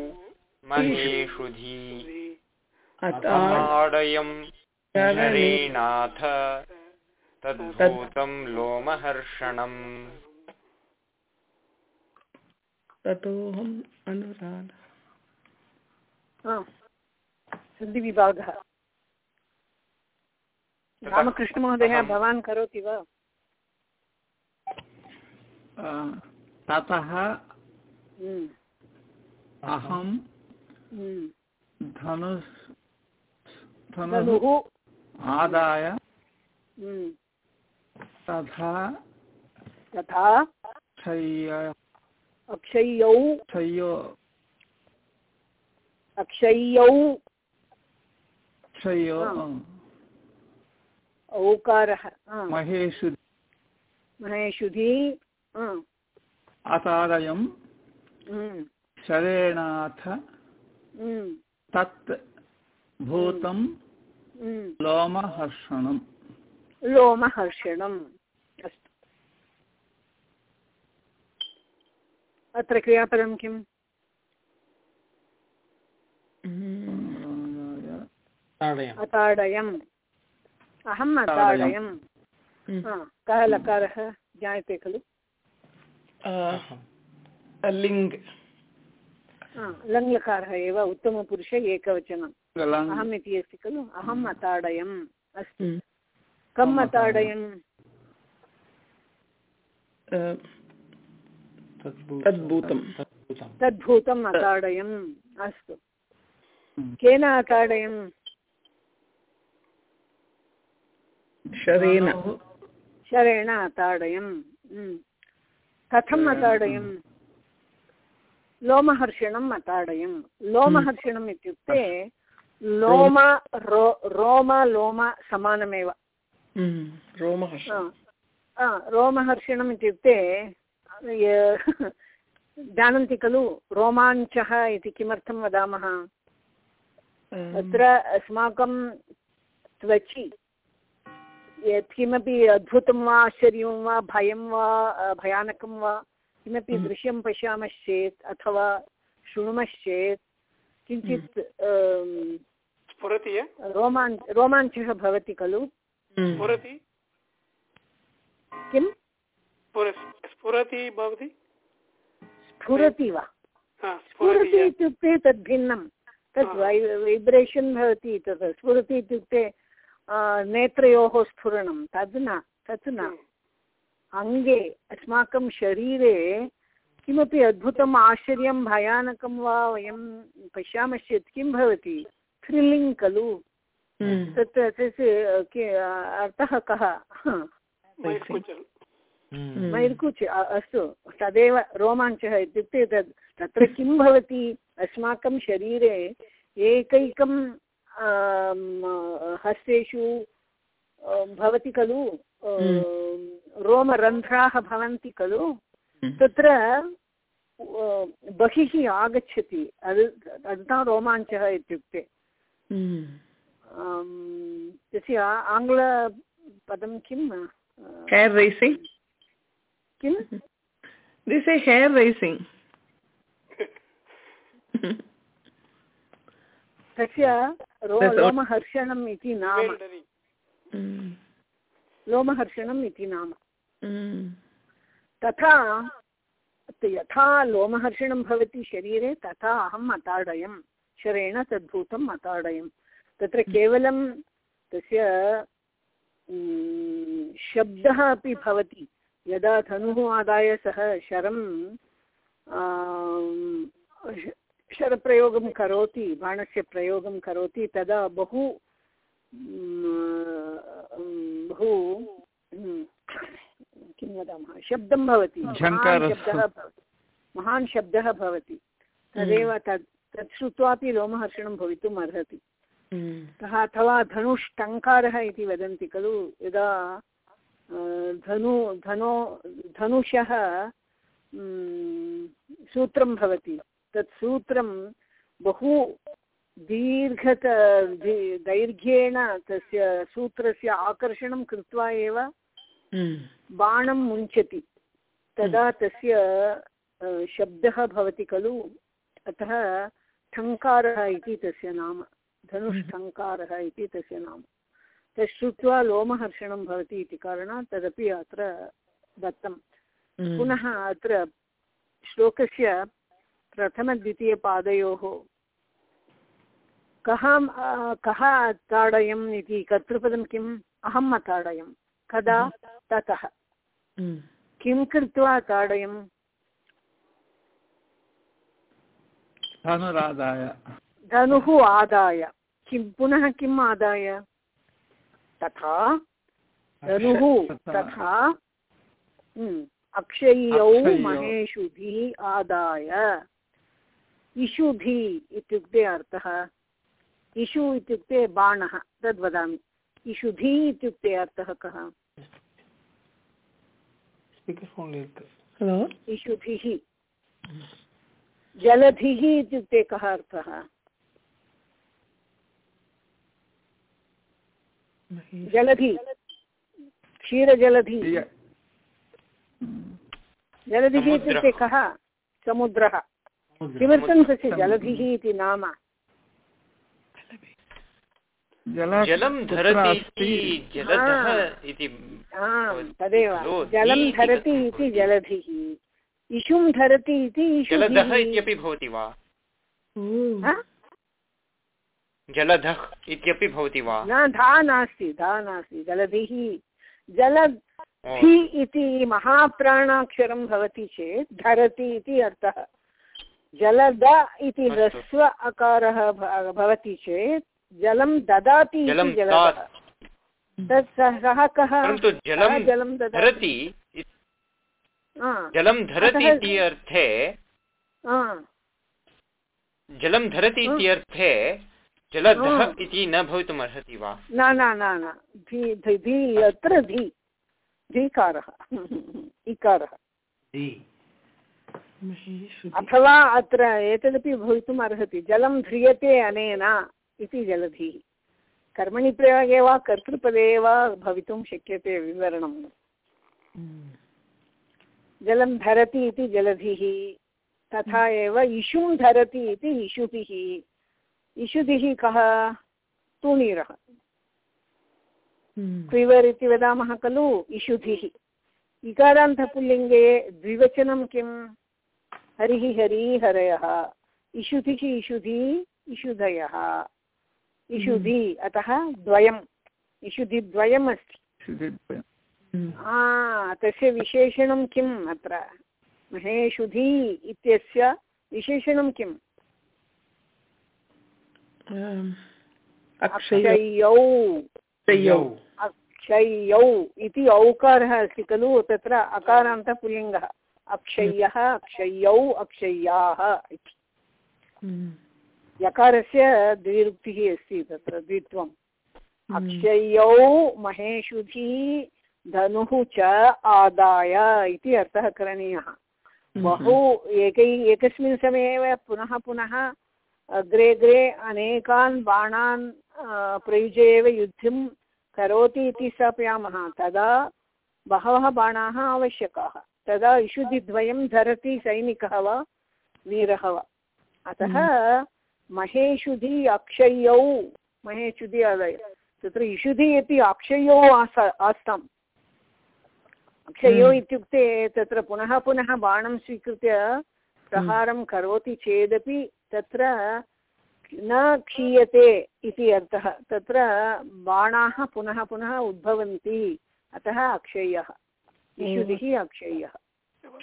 महेषुधि आडयं शरीणाथ तद्भूतं लोमहर्षणम्। ततोऽहम् अनुराध हा, सन्धिविभागः रामकृष्णमहोदय भवान् करोति वा? ततः हम्म, अहं हम्म। धनुः धनुः। आदाय हम्म, तथा तथा क्षय्य अक्षय्यौ क्षय्यो अक्षय्यौ क्षय्यो औकारः महेषु महेशुधि हा, अतादयं हम्म, शरेणाथ हम्म, तत् भूतं हम्म। लोमहर्षणम् लोमहर्षणम् अस्तु अत्र क्रियापदं किम्? ताडयम्। अताडयम्। अहम् अताडयम्। हा, कः लकारः ज्ञायते खलु? लिङ्ग्। हा, लङ्लकारः एव उत्तमपुरुष एकवचनम्। अहम् इति अस्ति खलु? अहम् अताडयम्। अस्तु। हम्म। कम् अताडयम्। तद्भूतं तद्भूतं तद्भूतं तद्भूतम् अताडयम् अस्तु। केन अताडयम् शरेण। शरेण अताडयम् हम्म। कथम् अताडयम् लोमहर्षणम् अताडयम् लोमहर्षणम् इत्युक्ते लोम रो रोम लोम समानमेव। हम्म। रोमहर्ष रोमहर्षणम् इत्युक्ते जानन्ति खलु? रोमाञ्चः इति किमर्थं वदामः? अत्र अस्माकं त्वचि यत्किमपि अद्भुतं वा आश्चर्यं वा भयं वा भयानकं वा किमपि दृश्यं पश्यामश्चेत् अथवा शृणुमश्चेत् किञ्चित् स्फुरति य? रोमाञ्चः भवति खलु। किं स्फुरति भवति? स्फुरति वा? हा, स्फुरति? इत्युक्ते तद् भिन्नं तत् वैब्रेशन् भवति तत् स्फुरति इत्युक्ते नेत्रयोः स्फुरणं तद् न तत् न। हम्म. अङ्गे अस्माकं शरीरे किमपि अद्भुतम् आश्चर्यं भयानकं वा वयं पश्यामश्चेत् किं भवति? थ्रिल्लिङ्ग् खलु। हम्म। तत् तस्य अर्थः कः? मैर्कुच् अ- अस्तु तदेव रोमाञ्चः इत्युक्ते तत् तत्र किं भवति? अस्माकं शरीरे एकैकं हस्तेषु भवति खलु? अ, रोमरन्ध्राः भवन्ति खलु? तत्र अ, बहिः आगच्छति. अदुता रोमाञ्चः इत्युक्ते। तस्य आङ्ग्लपदं hair they say hair raising. तस्य. लोमहर्षणम् इति नाम। लोमहर्षणम् इति नाम। तथा यथा लोमहर्षणं भवति शरीरे तथा अहम् अताडयं शरेण तद्भूतम् अताडयं तत्र केवलं तस्य शब्दः अपि भवति यदा धनुः आदाय सः शरं शरप्रयोगं करोति बाणस्य प्रयोगं करोति तदा बहु बहु किं वदामः? शब्दं भवति। शब्दः भवति। महान् शब्दः भवति। तदेव तत् तत् श्रुत्वापि लोमहर्षणं भवितुम् अर्हति। अतः अथवा धनुष्टङ्कारः इति वदन्ति खलु यदा धनु धनो धनुषः सूत्रं भवति। तत् सूत्रं बहु दीर्घत दैर्घ्येण तस्य सूत्रस्य आकर्षणं कृत्वा एव हम्म। बाणं मुञ्चति। तदा तस्य अ, शब्दः भवति खलु। अतः ठङ्कारः इति तस्य नाम। धनुष्ठङ्कारः इति तस्य नाम। तत् श्रुत्वा लोमहर्षणं भवति इति कारणात् तदपि अत्र दत्तं। हम्म। पुनः अत्र श्लोकस्य प्रथमद्वितीयपादयोः कः कः अताडयम् इति कर्तृपदं किम्? अहम् अताडयं कदा? ततः। हम्म। किं कृत्वा ताडयम् धनुरादाय। धनुः आदाय। किं पुनः किम् आदाय? तथा तनुः तथा हम्म, अक्षयौ महेषुभिः आदाय। इषुभि इत्युक्ते अर्थः इषु इत्युक्ते बाणः तद्वदामि इषुभि इत्युक्ते अर्थः कः? इषुभिः जलभिः इत्युक्ते कः अर्थः? जलधि। क्षीरजलधि जलधिः। इत्युक्ते कः? समुद्रः। किमर्थं तस्य जलधिः इति नाम। जलं हा। तदेव। जलं धरति इति जलधिः इषुं धरति इति इषुभिः इत्यपि भवति वा? हा? जलधः इत्यपि भवति वा? न धा नास्ति धा नास्ति जलधिः जल ओ, धि इति महाप्राणाक्षरं भवति चेत् धरति इति अर्थः। जलद इति ह्रस्व अकारः भवति चेत् जलं ददाति तत्। सः कः? जलं धरति जलं धरति इति अर्थे जलं धरति इति अर्थे जलधः हा। इति न भवितुम् अर्हति वा। न न न न। धि धि धि अत्र धि। धीकारः। इकारः। अथवा अत्र एतदपि भवितुम् अर्हति जलं ध्रियते अनेन इति जलधिः। कर्मणि प्रयोगे वा कर्तृपदे वा भवितुं शक्यते विवरणं। जलं धरति इति जलधिः। तथा एव इषुं धरति इति इषुभिः इषुभिः कः? तूणीरः। क्विवर् इति वदामः खलु इषुधिः इकारान्तपुल्लिङ्गे द्विवचनं किम्? हरिः हरी हरयः। इषुधिः इषुधि इषुधयः इषुधि अतः द्वयम्। इषुधिद्वयम् अस्ति। आ, तस्य विशेषणं किम् अत्र? महेषुधि इत्यस्य विशेषणं किम्? अक्षयौ अक्षय्यौ अक्षयौ। अक्षय्यौ इति औकारः अस्ति खलु तत्र अकारान्तः पुल्लिङ्गः। अक्षय्यः अक्षय्यौ अक्षय्याः इति। यकारस्य द्विरुक्तिः अस्ति तत्र द्वित्वम्। अक्षय्यौ महेषुधि धनुः च आदाय इति अर्थः करणीयः। बहु एकै एकस्मिन् समये एव पुनः पुनः अग्रे अग्रे अनेकान् बाणान् प्रयुज्य एव युद्धं करोति इति स्थापयामः। तदा बहवः बाणाः आवश्यकाः। तदा इषुधिद्वयं धरति सैनिकः वा वीरः वा। अतः महेषुधि अक्षय्यौ महेषुधि आदय तत्र इषुधि अपि अक्षय्यौ आस आस्ताम् अक्षय्यौ इत्युक्ते तत्र पुनः पुनः बाणं स्वीकृत्य प्रहारं करोति चेदपि तत्र न क्षीयते इति अर्थः। तत्र बाणाः पुनः पुनः उद्भवन्ति। अतः अक्षय्यः। इषुधिः अक्षय्यः।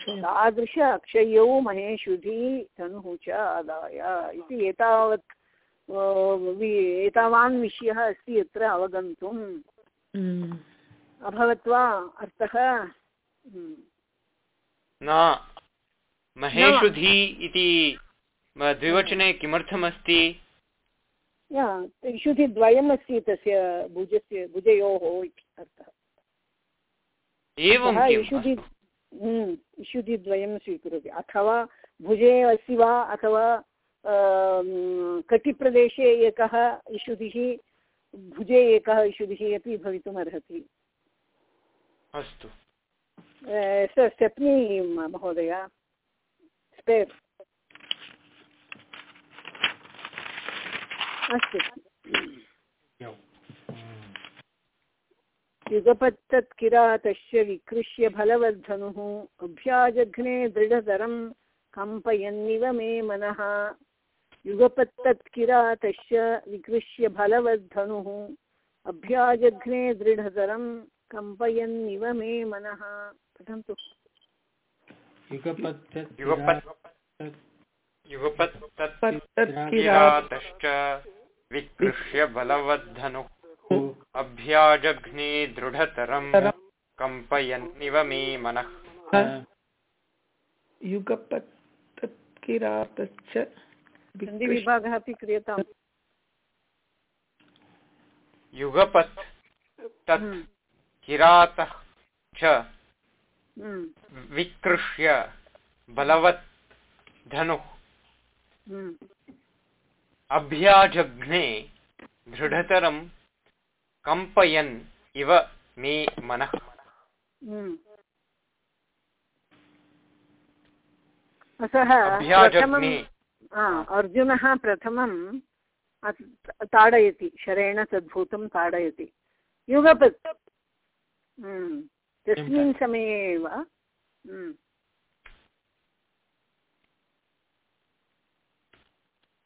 तादृश अक्षय्यौ महेषुधि धनुः च आदाय। इति एतावत् अ, एतावान् विषयः अस्ति अत्र अवगन्तुम्। अभवत् वा अर्थः हम्म। न महेषुधि इति द्विवचने किमर्थमस्ति? या इषुधिद्वयम् अस्ति तस्य भुजस्य भुजयोः इति अर्थः। एवं? इषुधि हम्म, इषुधिद्वयं स्वीकरोति अथवा भुजे अस्ति वा अथवा अम्, कटिप्रदेशे एकः इषुधिः भुजे एकः इषुधिः अपि भवितुमर्हति अस्तु। अ, स्टेप्नी महोदय। स्पेर्। अस्तु। यौ हम्म। युगपत्तत्किरातस्य विकृष्य फलवद्धनुः अभ्याजघ्ने दृढतरं कम्पयन्निव मे मनः। युगपत्तत्किरातस्य विकृष्य फलवद्धनुः अभ्याजघ्ने दृढतरं कम्पयन्निव मे मनः। पठन्तु। युगपत्यत् युगपत् युगपत् तत्किरात विकृष्य बलवद्धनुः। अभ्याजघ्ने दृढतरं कम्पयन्निव मे मनः। युगपत् तत्किरातश्च सन्धिविभागः अपि क्रियताम्। युगपत् तत् हम्म, किरातः च हम्म, विकृष्य बलवत् धनुः। अभ्याजघ्ने दृढतरं कम्पयन् इव मे मनः। हम्म। सः अभ्याजघ्ने प्रथमं हा, अर्जुनः प्रथमम् अत्- ताडयति शरेण तद्भूतं ताडयति। युगपत्। हम्म। तस्मिन् समये एव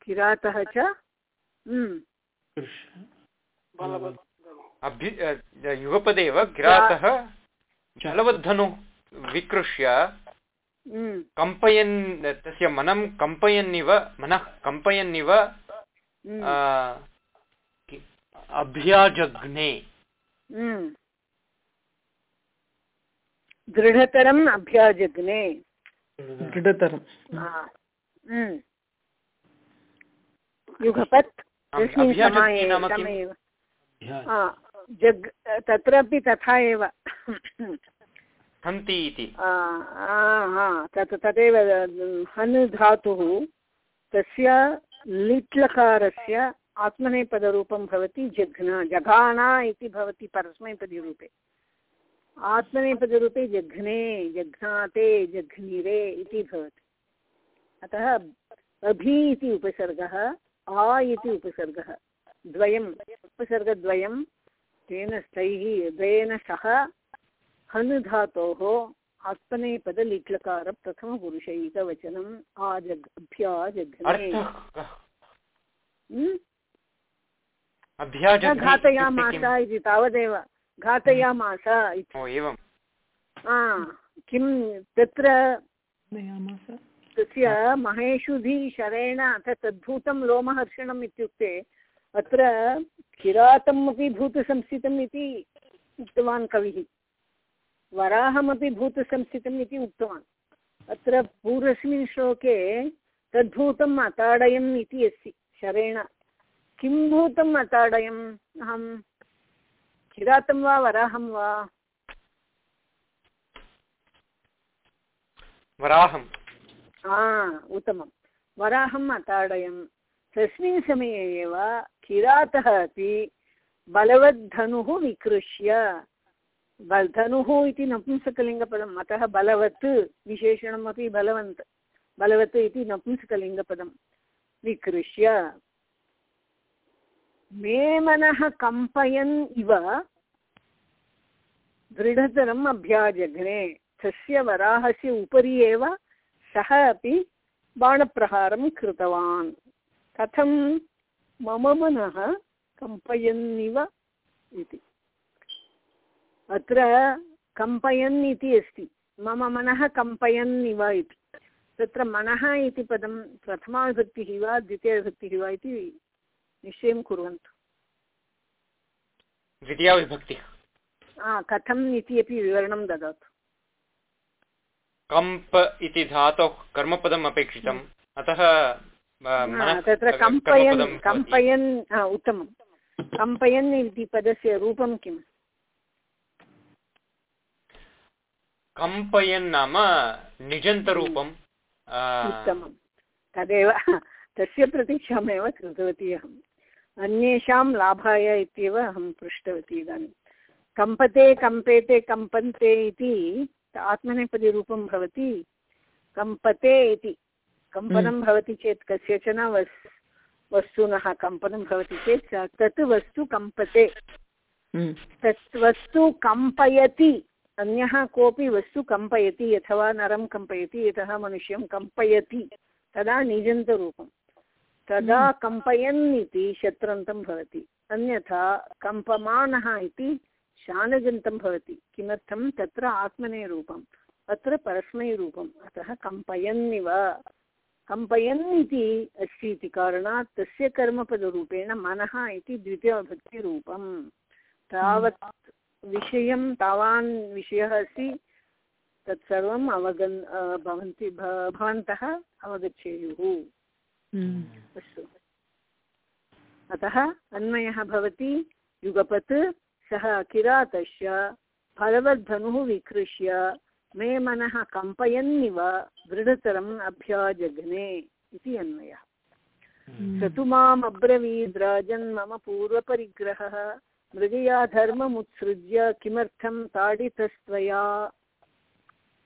किरातः च हम्म, अ, युगपदेव किरातः बलवद्धनुः विकृष्य हम्म, कम्पयन् तस्य मनं कम्पयन्निव मनः कम्पयन्निव हम्म, हम्म। दृढतरम् अभ्याजग्ने दृढतरं हा, हम्म। युगपत् तस्मिन् अभ्याजग्ने समये नाम किम्? समये एव ध्यान हा, जग् तत्रापि तथा एव। हन्ति इति। तत् तदेव हन् धातुः तस्य लिट्लकारस्य आत्मनेपदरूपं भवति जघ्न जघाना इति भवति परस्मैपदीरूपे। आत्मनेपदरूपे जघ्ने जघ्नाते जघ्निरे इति भवति। अतः अभि इति उपसर्गः आ इति उपसर्गः। द्वयम् उपसर्गद्वयं तेन तैः द्वयेन सह हन् धातोः आत्मनेपदलिट्लकारप्रथमपुरुषैकवचनम् आजग् अभ्याजघ्ने। अर्थः कः? हम्? न अभ्याजघ्ने इत्युक्ते घातयामास इति तावदेव। घातयामास इति। ओ एवम्। आ, किं तत्र तस्य महेषुधि शरेण अथ तद्भूतं लोमहर्षणम् इत्युक्ते अत्र किरातम् अपि भूतसंस्थितम् इति उक्तवान् कविः। वराहमपि भूतसंस्थितम् इति उक्तवान्। अत्र पूर्वस्मिन् श्लोके तद्भूतम् अताडयम् इति अस्ति शरेण। किं भूतम् अताडयम्? अहं किरातं वा वराहं वा? वराहं हा उत्तमं वराहम् अताडयम्। तस्मिन् समये एव किरातः अपि बलवद्धनुः विकृष्य धनुः इति नपुंसकलिङ्गपदम्, अतः बलवत् विशेषणमपि बलवन्त, बलवत् इति नपुंसकलिङ्गपदं विकृष्य मे मनः कम्पयन् इव दृढतरम् अभ्याजघ्ने। तस्य वराहस्य उपरि एव सः अपि बाणप्रहारं कृतवान्। कथं? मम मनः कम्पयन्निव इति। अत्र कम्पयन् इति अस्ति। मम मनः कम्पयन् इव इति। तत्र मनः इति पदं प्रथमाविभक्तिः वा द्वितीयविभक्तिः वा इति निश्चयं कुर्वन्तु। द्वितीया विभक्तिः आ, कथम् इति अपि विवरणं ददातु। कम्प इति धातोः कर्मपदम् अपेक्षितम्। अतः तत्र कम्पयन् कम्पयन् उत्तमं कम्पयन् इति पदस्य रूपं किम्? कम्पयन् नाम निजन्तरूपं अ, उत्तमं तदेव तस्य प्रतीक्षामेव कृतवती अहम्। अन्येषां लाभाय इत्येव अहं पृष्टवती इदानीं। कम्पते कम्पेते कम्पन्ते इति आत्मनेपदीरूपं भवति कम्पते इति। कम्पनं भवति चेत् कस्यचन वस् वस्तुनः कम्पनं भवति चेत् तत् वस्तु कम्पते। हम्म, तत् वस्तु कम्पयति अन्यः कोऽपि वस्तु कम्पयति अथवा नरं कम्पयति यतः मनुष्यं कम्पयति तदा निजन्तरूपं। तदा कम्पयन् इति शत्रन्तं भवति अन्यथा कम्पमानः इति शानजन्तं भवति। किमर्थं? तत्र आत्मनेरूपम् अत्र परस्मैरूपम्। अतः कम्पयन्निव। कम्पयन् इति अस्ति इति कारणात् तस्य कर्मपदरूपेण मनः इति द्वितीयविभक्तिरूपम्। तावत् विषयं तावान् विषयः अस्ति तत्सर्वम् अवगन् भवन्ति भवन्तः अवगच्छेयुः। हम्म, अस्तु। अतः अन्वयः भवति युगपत् सः किरातस्य फलवद्धनुः विकृष्य मे मनः कम्पयन्निव दृढतरम् अभ्याजघ्ने इति अन्वयः। स तु माम् अब्रवीद् राजन् मम पूर्वपरिग्रहः मृगया धर्ममुत्सृज्य किमर्थं ताडितस्त्वया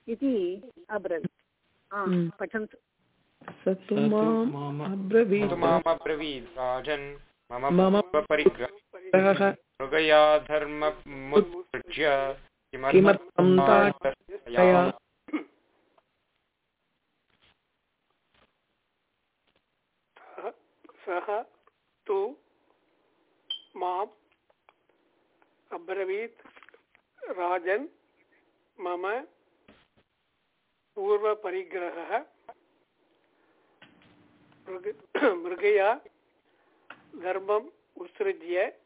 इति अब्रवीत्। आम्, हम्म। पठन्तु। स तु माम् अब्रवीत् राजन्। मम पूर्वपरिग्रहः मृगया धर्ममुत्सृज्य किमर्थं सः- सः तु माम् अब्रवीत् राजन् मम पूर्वपरिग्रहः मृग मृगया धर्मम् उत्सृज्य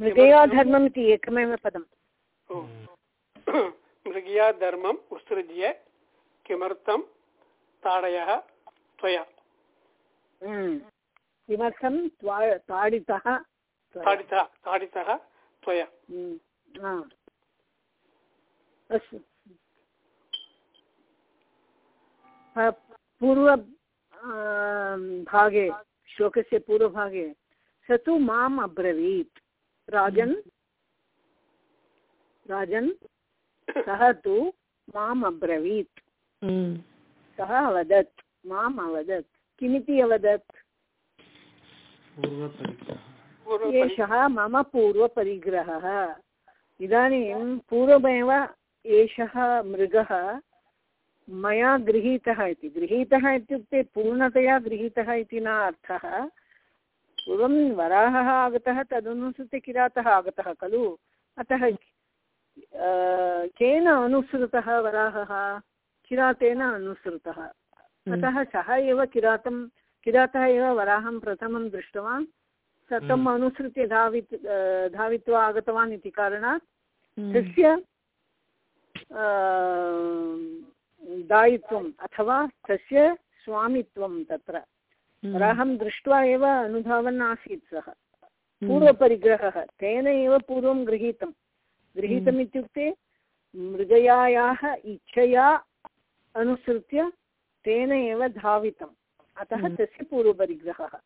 मृगया धर्मम् इति एकमेव पदम्। मृगया धर्मम् उत्सृज्य किमर्थं ताडयः त्वया। हम्म। किमर्थं ताडितः ताडितः ताडितः त्वया। हम्म। अस्तु। पूर्व भागे श्लोकस्य पूर्वभागे स तु माम् अब्रवीत् राजन् राजन् सः तु माम् अब्रवीत् सः अवदत् माम् अवदत् किमिति अवदत् एषः मम पूर्वपरिग्रहः इदानीं पूर्वमेव एषः मृगः मया गृहीतः इति। गृहीतः इत्युक्ते पूर्णतया गृहीतः इति न अर्थः। पूर्वं वराहः आगतः तदनुसृत्य किरातः आगतः खलु? अतः केन अनुसृतः वराहः? किरातेन अनुसृतः। अतः सः एव किरातं किरातः एव वराहं प्रथमं दृष्टवान्। तम् अनुसृत्य धावित् धावित्वा आगतवान् इति कारणात् हम्म, तस्य दायित्वम् अथवा तस्य स्वामित्वं तत्र। हम्म, वराहं दृष्ट्वा एव अनुधावन् आसीत् सः। पूर्वपरिग्रहः तेन एव पूर्वं गृहीतं गृहीतम् इत्युक्ते मृगयायाः इच्छया अनुसृत्य तेन एव धावितम्। अतः हम्म। तस्य पूर्वपरिग्रहः।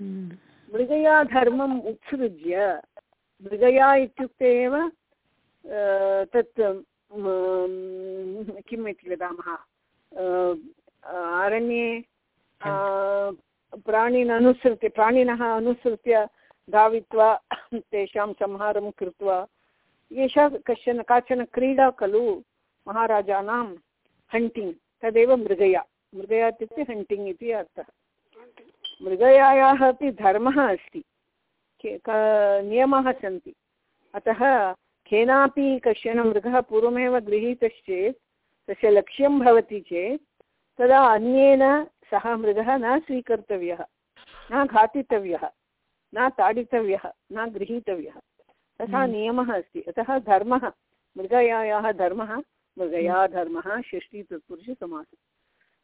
हम्म, मृगया धर्मम् उत्सृज्य मृगया इत्युक्ते एव तत् किम् इति वदामः? अरण्ये प्राणिन् अनुसृत्य प्राणिनः अनुसृत्य धावित्वा तेषां संहारं कृत्वा एषा कश्चन काचन क्रीडा खलु महाराजानां हण्टिङ्ग् तदेव मृगया। मृगया इत्युक्ते हण्टिङ्ग् इति अर्थः। मृगयायाः अपि धर्मः अस्ति। नियमाः सन्ति। अतः केनापि कश्चन मृगः पूर्वमेव गृहीतश्चेत् तस्य लक्ष्यं भवति चेत् तदा अन्येन सः मृगः न स्वीकर्तव्यः न घातितव्यः न ताडितव्यः न गृहीतव्यः। तथा नियमः अस्ति। अतः धर्मः मृगयायाः धर्मः मृगया धर्मः षष्ठी तत्पुरुषसमासः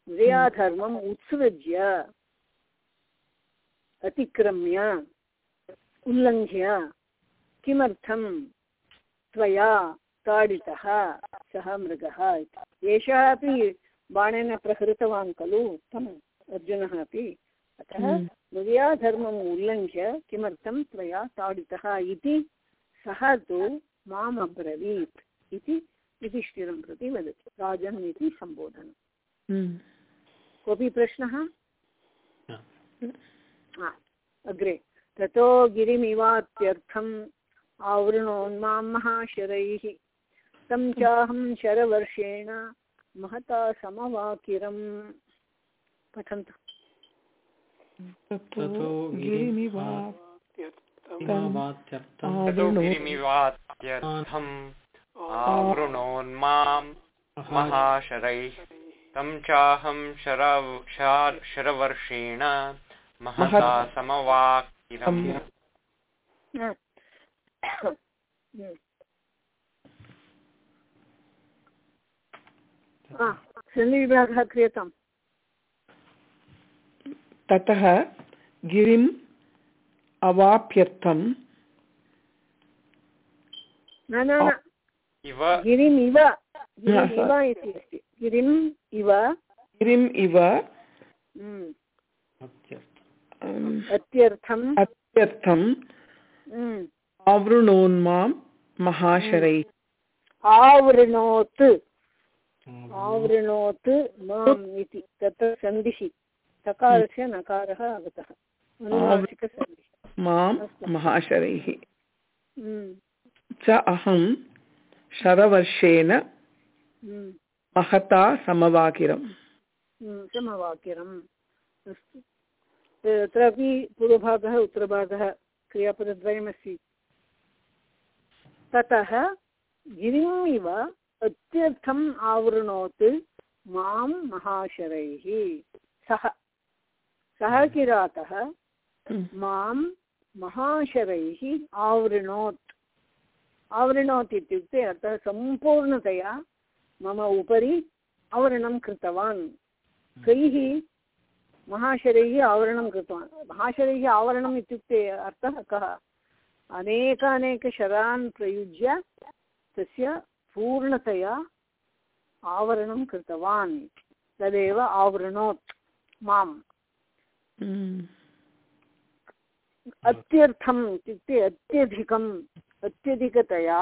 मृगया धर्मम् उत्सृज्य अतिक्रम्य उल्लङ्घ्य किमर्थं त्वया ताडितः सः मृगः इति। एषः अपि बाणेन प्रहृतवान् खलु तम् अर्जुनः अपि अतः हम्म। मृगया धर्मम् उल्लङ्घ्य किमर्थं त्वया ताडितः इति सः तु माम् अब्रवीत् इति युधिष्ठिरं प्रति वदति। राजन् इति सम्बोधनं। हम्म, कोऽपि प्रश्नः? अग्रे। ततो गिरिमिवात्यर्थम् आवृणोन्मां महाशरैः तं चाहं शरवर्षेण महता समवाकिरम्। पठन्तु। ततो गिरिमिवात्यर्थम् आवृणोन्मां महाशरैः। तं चाहं शरव शरवर्षेण महता महत्- सन्धिविभागः क्रियताम् ततः गिरिम् अवाप्यर्थं न न न. इव। गिरिमिव गिरिमिव इति अस्ति. गिरिम् इव। गिरिम् इव। हम्म, अत्यर्थम्। अत्यर्थम्। हम्म, आवृणोन्मां महाशरैः। आवृणोत्। आवृणोत् माम् इति। तत्र सन्धिः सकारस्य नकारः आगतः। माँ महाशरैः। हम्म, च अहं शरवर्षेण हम्म, महता समवाकिरम्। हम्म, समवाक्यम् अस्तु। तत्रापि पूर्वभागः उत्तरभागः क्रियापदद्वयमस्ति। ततः गिरिम् इव अत्यर्थम् आवृणोत् माँ महाशरैः। सः सः किरातः माँ महाशरैः आवृणोत्। आवृणोत् इत्युक्ते अर्थः सम्पूर्णतया मम उपरि आवरणं कृतवान्। कैः? महाशरैः आवरणं कृतवान्। महाशरैः आवरणम् इत्युक्ते अर्थः कः? अनेकानेकशरान् प्रयुज्य तस्य पूर्णतया आवरणं कृतवान्। तदेव आवृणोत् माम्। अत्यर्थम् इत्युक्ते अत्यधिकम् अत्यधिकतया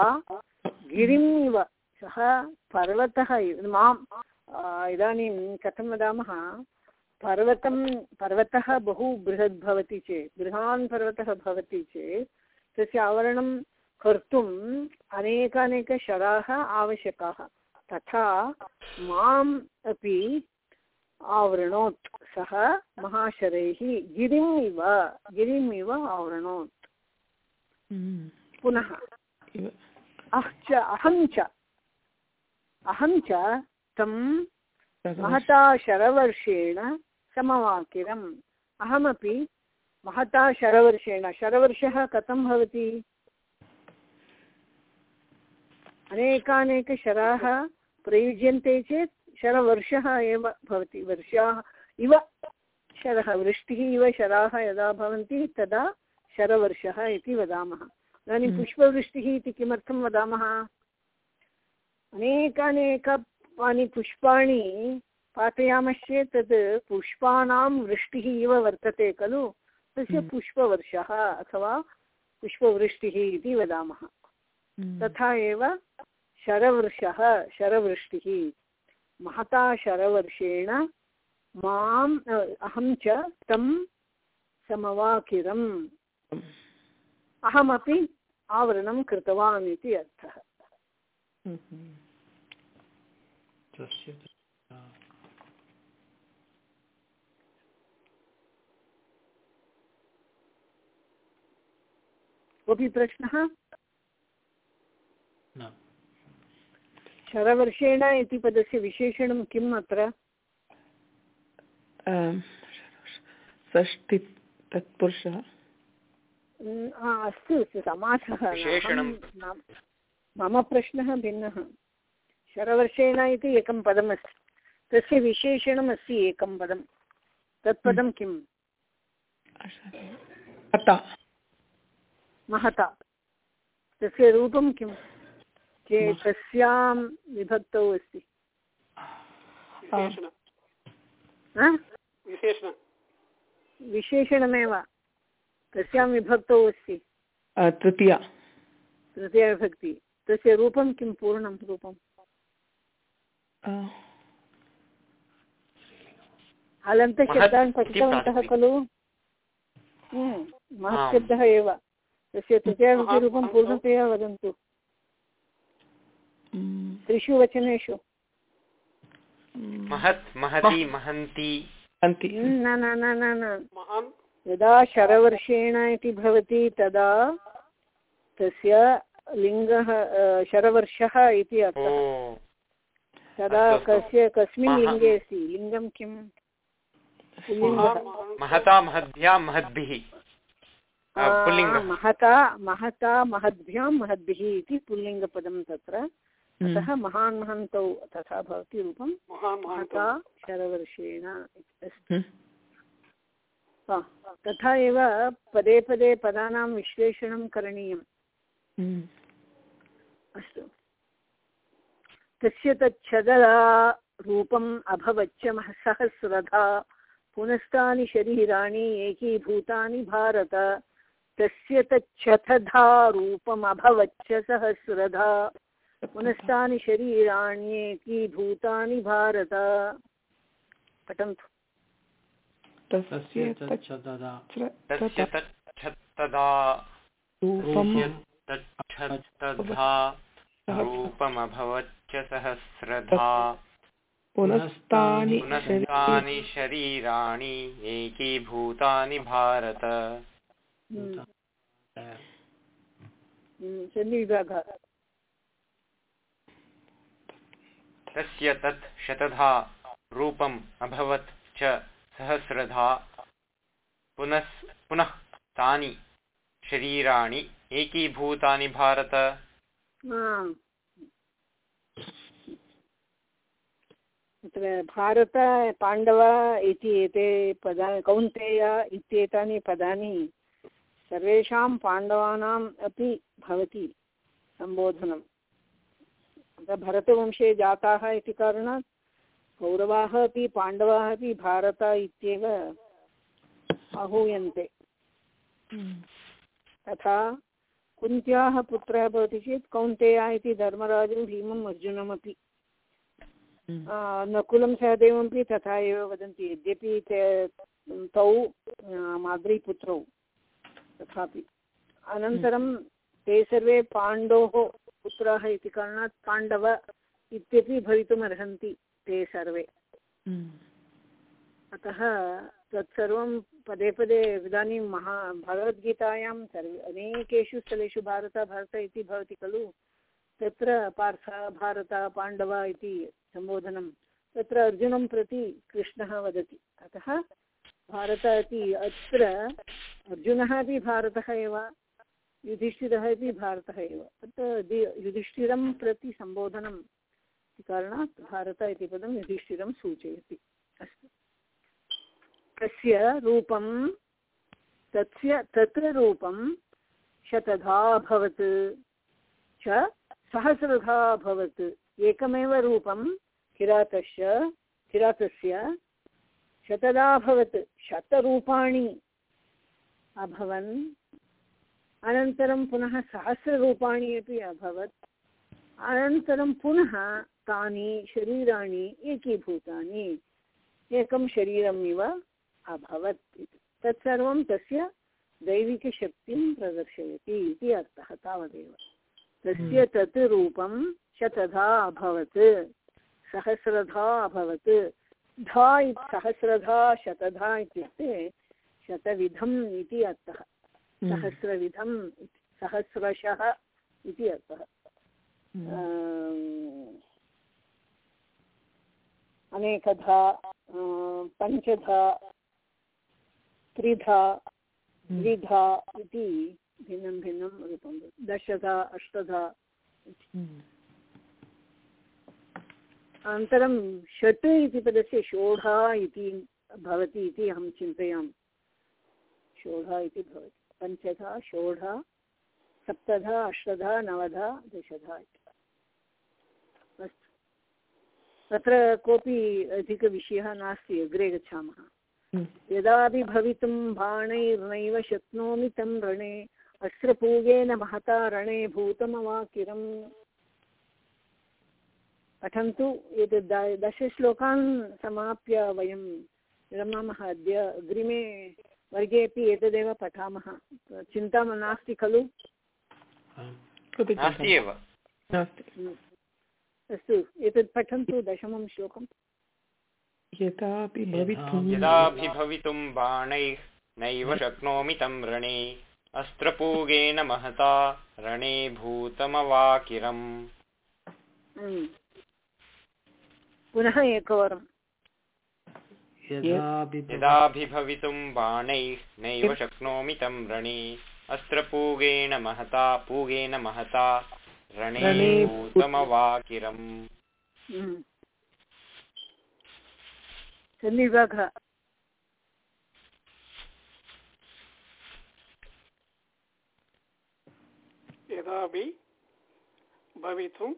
गिरिम् इव सः पर्वतः इव माँ आ, इदानीं कथं वदामः? पर्वतं पर्वतः बहु बृहद् भवति चेत् बृहान् पर्वतः भवति चेत् तस्य आवरणं कर्तुम् अनेकानेकशराः आवश्यकाः। तथा माम् अपि आवृणोत् सः महाशरैः गिरिम् इव गिरिम् इव आवृणोत् पुनः अह च अहं च अहं च तं महता शरवर्षेण समवाकिरम्। अहमपि महता शरवर्षेण। शरवर्षः कथं भवति? अनेकानेकशराः प्रयुज्यन्ते चेत् शरवर्षः एव भवति। वर्षाः इव शरः वृष्टिः इव शराः यदा भवन्ति तदा शरवर्षः इति वदामः। इदानीं पुष्पवृष्टिः इति किमर्थं वदामः? अनेकानेकानि पुष्पाणि पातयामश्चेत् तत् पुष्पाणां वृष्टिः इव वर्तते खलु? तस्य पुष्पवर्षः अथवा पुष्पवृष्टिः इति वदामः। तथा एव शरवृषः शरवृष्टिः। महता शरवर्षेण माम् अहं च तं समवाकिरम्। अहमपि आवरणं कृतवान् इति अर्थः तस्य कोऽपि प्रश्नः? न। शरवर्षेण इति पदस्य विशेषणं किम् अत्र? षष्टि तत्पुरुषः। अस्तु अस्तु समासः मम प्रश्नः भिन्नः। शरवर्षेण इति एकं पदमस्ति। तस्य विशेषणमस्ति एकं पदं। तत्पदं किम्? महता। तस्य रूपं किं? के तस्यां विभक्तौ अस्ति। विशेषण। हा? विशेषण। विशेषणमेव। तस्यां विभक्तौ अस्ति। अ, तृतीया। तृतीयविभक्ति तस्य रूपं किं? पूर्णं रूपम् हलन्तशब्दान् पठितवन्तः खलु? हम्म, महत्शब्दः एव। तस्य तृतीयाविभक्तिरूपं पूर्णतया वदन्तु। त्रिषु वचनेषु। महत् महती महन्ती। न न न न न यदा शरवर्षेण इति भवति तदा तस्य लिङ्गः शरवर्षः इति अर्थः। तदा। कस्य कस्मिन् लिङ्गे अस्ति? लिङ्गं किम् महता महद्भ्या महद्भिः। महता महता महद्भ्यां महद्भिः इति पुल्लिङ्गपदं तत्र। अतः महान् महन्तौ तथा भवति रूपं। महान् महान् महता शरवर्षेण हम्म, हा, तथा एव पदे पदे पदानां विश्लेषणं करणीयम्। हम्म, अस्तु। तस्य तच्छदला रूपम् अभवच्च मह- सहस्रधा पुनस्तानि शरीराणि एकीभूतानि भारत। तस्य तच्छतधा रूपम् अभवच्च सहस्रधा। पुनस्तानि शरीराणि एकीभूतानि भारत। पठन्तु। रूपमभवच्च सहस्रधा। पुनस्तानि शरीराणि एकीभूतानि भारत। तस्य तत् शतधा रूपम् अभवत् च सहस्रधा पुनस् पुनः तानि शरीराणि एकीभूतानि भारत। तत्र भारत पाण्डव इति एते पदा कौन्तेय इत्येतानि पदानि सर्वेषां पाण्डवानाम् अपि भवति सम्बोधनम् अतः भरतवंशे जाताः इति कारणात् कौरवाः अपि पाण्डवाः अपि भारत इत्येव आहूयन्ते। तथा कुन्त्याः पुत्रः भवति चेत् कौन्तेया इति धर्मराजं भीमम् अर्जुनमपि नकुलं सहदेवमपि तथा एव वदन्ति। यद्यपि ते- तौ माद्रीपुत्रौ। तथापि। अनन्तरं ते सर्वे पाण्डोः पुत्राः इति कारणात् पाण्डव इत्यपि भवितुमर्हन्ति ते सर्वे। अतः तत्सर्वं पदे पदे इदानीं महा भगवद्गीतायां सर्वे अनेकेषु स्थलेषु भारत भारत इति भवति खलु। तत्र पार्थ भारत पाण्डव इति सम्बोधनं तत्र अर्जुनं प्रति कृष्णः वदति। अतः भारत इति अत्र अर्जुनः अपि भारतः एव, युधिष्ठिरः अपि भारतः एव। तत्र दि- युधिष्ठिरं प्रति सम्बोधनं इति कारणात् भारत इति पदं युधिष्ठिरं सूचयति। अस्तु। तस्य रूपं, तस्य, तत्र रूपं शतधा अभवत् च सहस्रधा अभवत् एकमेव रूपं किरातस्य किरातस्य शतदा अभवत् शतरूपाणि। अभवन्। अनन्तरं पुनः सहस्ररूपाणि अपि अभवत्। अनन्तरं पुनः तानि शरीराणि एकीभूतानि। एकं शरीरमिव अभवत् इति। तत्सर्वं तस्य दैविकशक्तिं प्रदर्शयति इति अर्थः तावदेव। तस्य तत् रूपं शतधा अभवत्। सहस्रधा अभवत्। धा सहस्रधा शतधा इत्युक्ते शतविधम् इति अर्थः। सहस्रविधम् इति सहस्रशः इति अर्थः। अम्, अनेकधा पञ्चधा त्रिधा द्विधा इति भिन्नं भिन्नं रूपं दशधा अष्टधा अनन्तरं षट् इति पदस्य षोढा इति भवति इति अहं चिन्तयामि। षोढा इति भवति। पञ्चधा षोढा सप्तधा अष्टधा नवधा दशधा इति। अस्तु। तत्र कोऽपि अधिकविषयः नास्ति अग्रे गच्छामः। यदापि भवितुं बाणैर्नैव शक्नोमि तं रणे अस्त्रपूगेन महता रणे भूतमवाकिरम्। पठन्तु एतद् द- दशश्लोकान् समाप्य वयं विरमामः. अद्य अग्रिमे वर्गेपि एतदेव पठामः. चिन्ता नास्ति खलु? अस्तु एतत् पठन्तु दशमं श्लोकम्. यदापि भवितुं बाणैः नैव शक्नोमि तं रणे। अस्त्रपूगेन महता रणे भूतमवाकिरम्। पुनः एकवारं यदाभिभव- यदाभिभवितुं बाणैः नैव शक्नोमि तं रणे। अस्त्रपूगेन महता पूगेन महता रणे रणे भूतमवाकिरम् हम्म। यदापि भवितुं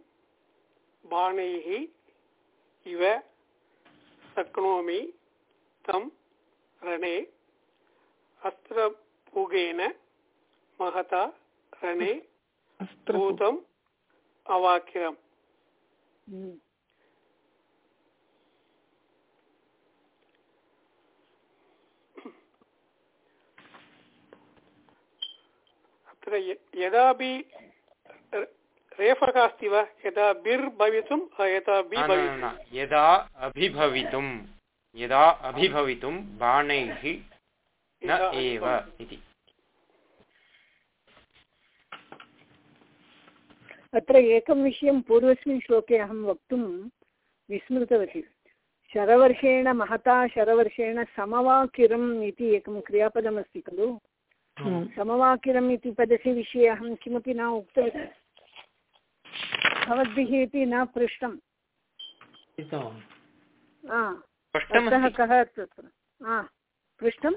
बाणैः इव शक्नोमि तं रणे अस्त्रपूगेन महता रणे भूतम् अवाकिरम्। अत्र यदापि र- रेफः अस्ति वा यदा बिर् भवितुं यदा बि। यदा अभिभवितुं यदा अभिभवितुं बाणैः न एव इति। अत्र एकं विषयं पूर्वस्मिन् श्लोके अहं वक्तुं विस्मृतवती। शरवर्षेण महता शरवर्षेण समवाकिरम् इति एकं क्रियापदमस्ति खलु? हम्म। समवाकिरम् इति पदस्य विषये अहं किमपि न उक्तवती। भवद्भिः इति न पृष्टम्। स्पष्टमस्ति। कः तत्र? आ, पृष्टम्?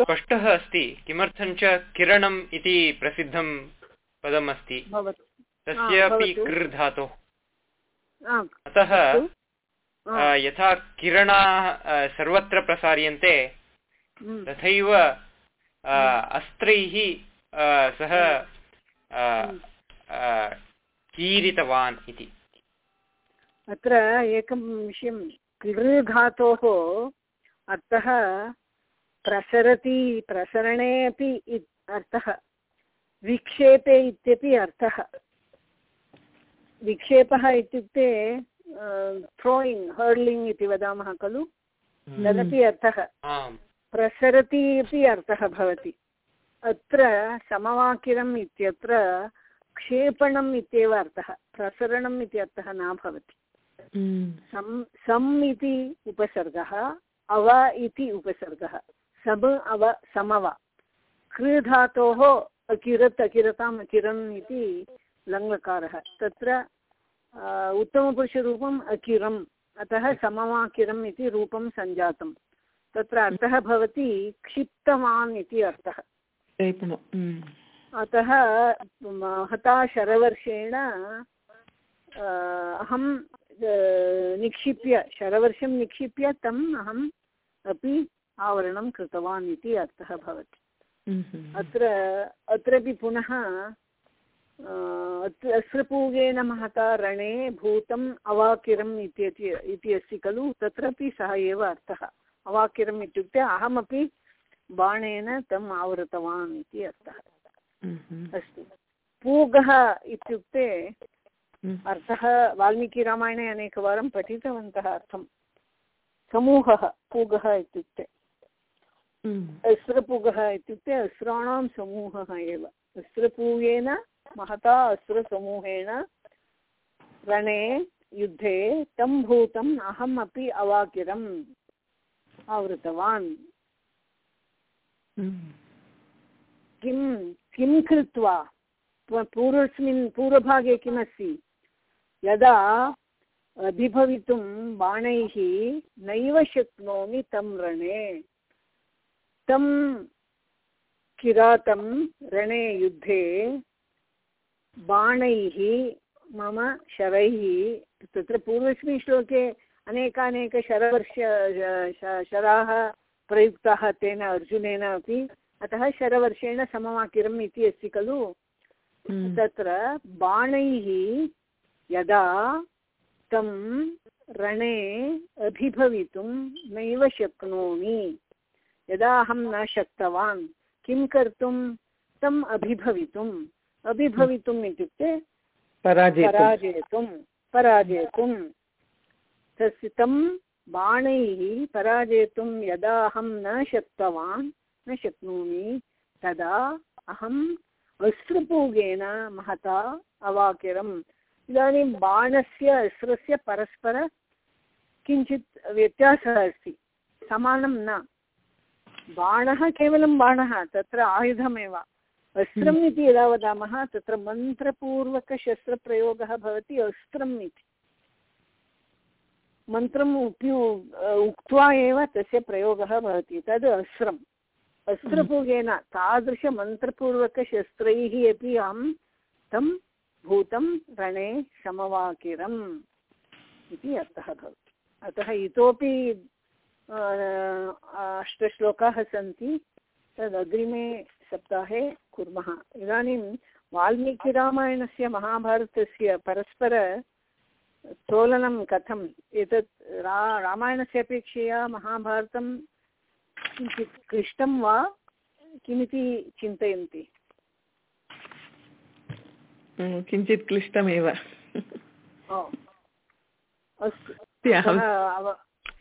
स्पष्टः अस्ति। किमर्थं च किरणम् इति प्रसिद्धं पदम् अस्ति तस्यापि कृ धातुः अतः यथा किरणाः सर्वत्र प्रसार्यन्ते हम्म, तथैव अस्त्रैः सः अ, कीरितवान् इति। अत्र एकं विषयं कृ धातोः अर्थः प्रसरति प्रसरणे अपि अर्थः विक्षेपे इत्यपि अर्थः। विक्षेपः इत्युक्ते थ्रोयिङ्ग् हर्लिङ्ग् इति वदामः खलु? तदपि अर्थः। प्रसरति अपि अर्थः भवति। अत्र समवाकिरम् इत्यत्र क्षेपणम् इत्येव अर्थः प्रसरणम् इति अर्थः न भवति। हम्म। सम् सम् इति उपसर्गः अव इति उपसर्गः सम् अव समव कृ धातोः अकिरत् अकिरताम् अकिरन् इति लङ्लकारः तत्र उत्तमपुरुषरूपम् अकिरम् अतः समवाकिरम् इति रूपं सञ्जातं तत्र अर्थः भवति क्षिप्तवान् इति अर्थः। अतः महता शरवर्षेण अहं निक्षिप्य शरवर्षं निक्षिप्य तम् अहम् अपि आवरणं कृतवान् इति अर्थः भवति हम्म। अत्र अत्रापि पुनः अस्रपूगेन महता रणे भूतम् अवाकिरम् इत्यति इति अस्ति खलु तत्रापि सः एव अर्थः अवाकिरम् इत्युक्ते अहमपि बाणेन तम् आवृतवान् इति अर्थः। अस्तु। पूगः इत्युक्ते हम्म। अर्थः वाल्मीकिरामायणे अनेकवारं पठितवन्तः अर्थं। समूहः पूगः इत्युक्ते। हम्म। अस्रपूगः इत्युक्ते अस्राणां समूहः एव। अस्रपूगेन महता अस्रसमूहेन रणे युद्धे तं भूतम् अहम् अपि अवाकिरम् आवृतवान्। किं किं कृत्वा? पूर्वस्मिन् पूर्वभागे किमस्ति? यदा अभिभवितुं बाणैः नैव शक्नोमि तं रणे। तं किरातं रणे युद्धे बाणैः मम शरैः तत्र पूर्वस्मिन् श्लोके अनेकानेकशरवर्ष शराः प्रयुक्ताः तेन अर्जुनेन अपि अतः शरवर्षेण समवाकिरम् इति अस्ति खलु? हम्म। तत्र बाणैः यदा तं रणे अभिभवितुं नैव शक्नोमि। यदा अहं न शक्तवान् किं कर्तुं? तम् अभिभवितुम् अभिभवितुम् इत्युक्ते पराजयितुं पराजयितुं। पराजयितुं। तस्य तं बाणैः पराजयितुं यदा अहं न शक्तवान् न शक्नोमि तदा अहम् अश्रुपूगेन महता अवाकिरम् इदानीं बाणस्य अस्रस्य परस्पर किञ्चित् व्यत्यासः अस्ति समानं न। बाणः केवलं बाणः तत्र आयुधमेव। अस्त्रम् इति यदा वदामः तत्र मन्त्रपूर्वकशस्त्रप्रयोगः भवति अस्त्रम् इति। मन्त्रम् उपयु उक्त्वा एव तस्य प्रयोगः भवति तद् अस्त्रम्। अस्त्रपूगेन तादृशमन्त्रपूर्वकशस्त्रैः अपि अहं तं भूतं रणे समवाकिरम् इति अर्थः भवति। अतः इतोपि अष्टश्लोकाः सन्ति तदग्रिमे सप्ताहे कुर्मः। इदानीं वाल्मीकिरामायणस्य महाभारतस्य परस्पर तोलनं कथम्? एतत् रा, रामायणस्य अपेक्षया महाभारतं किञ्चित् क्लिष्टं वा? किमिति चिन्तयन्ति? हम्म, किञ्चित् क्लिष्टमेव।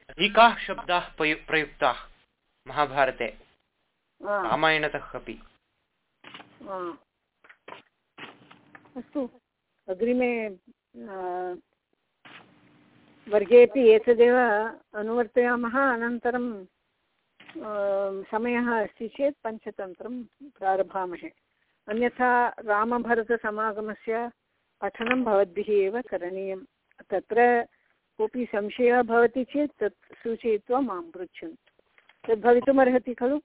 अधिकाः शब्दाः प्रयुक्ताः महाभारते। रामायणतः अपि। अस्तु। अग्रिमे वर्गेपि एतदेव अनुवर्तयामः अनन्तरं समयः अस्ति चेत् पञ्चतन्त्रं प्रारभामहे। अन्यथा रामभरतसमागमस्य पठनं भवद्भिः एव करणीयं। तत्र कोऽपि संशयः भवति चेत् तत् सूचयित्वा माँ पृच्छन्तु। तद् भवितुमर्हति खलु?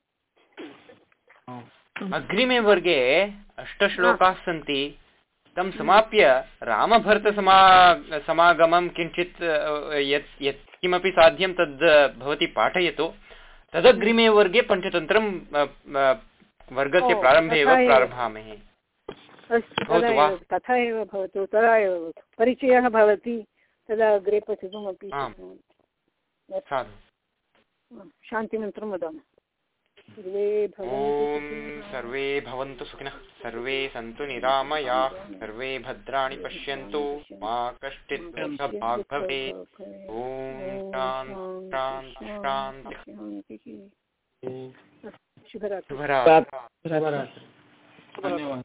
अग्रिमे वर्गे अष्टश्लोकाः सन्ति। तं समाप्य रामभरतसमा समागमं किञ्चित् यत् यत् किमपि साध्यं तद् भवती पाठयतु। तदग्रिमे वर्गे पञ्चतन्त्रं वर्गस्य प्रारम्भे एव प्रारभामहे तथा एव भवतु तदा एव परिचयः भवति तदा अग्रे पठितुमपि शान्तिमन्त्रं वदामः। ॐ। सर्वे भवन्तु सुखिनः। सर्वे सन्तु निरामयाः। सर्वे भद्राणि पश्यन्तु। मा कश्चित् भाग् भवेत् ॐ शान्ति शान्ति शान्तिः। शान्तिः। शुभरात्रि। शुभरात्रि। शुभरात्रि। धन्यवादः।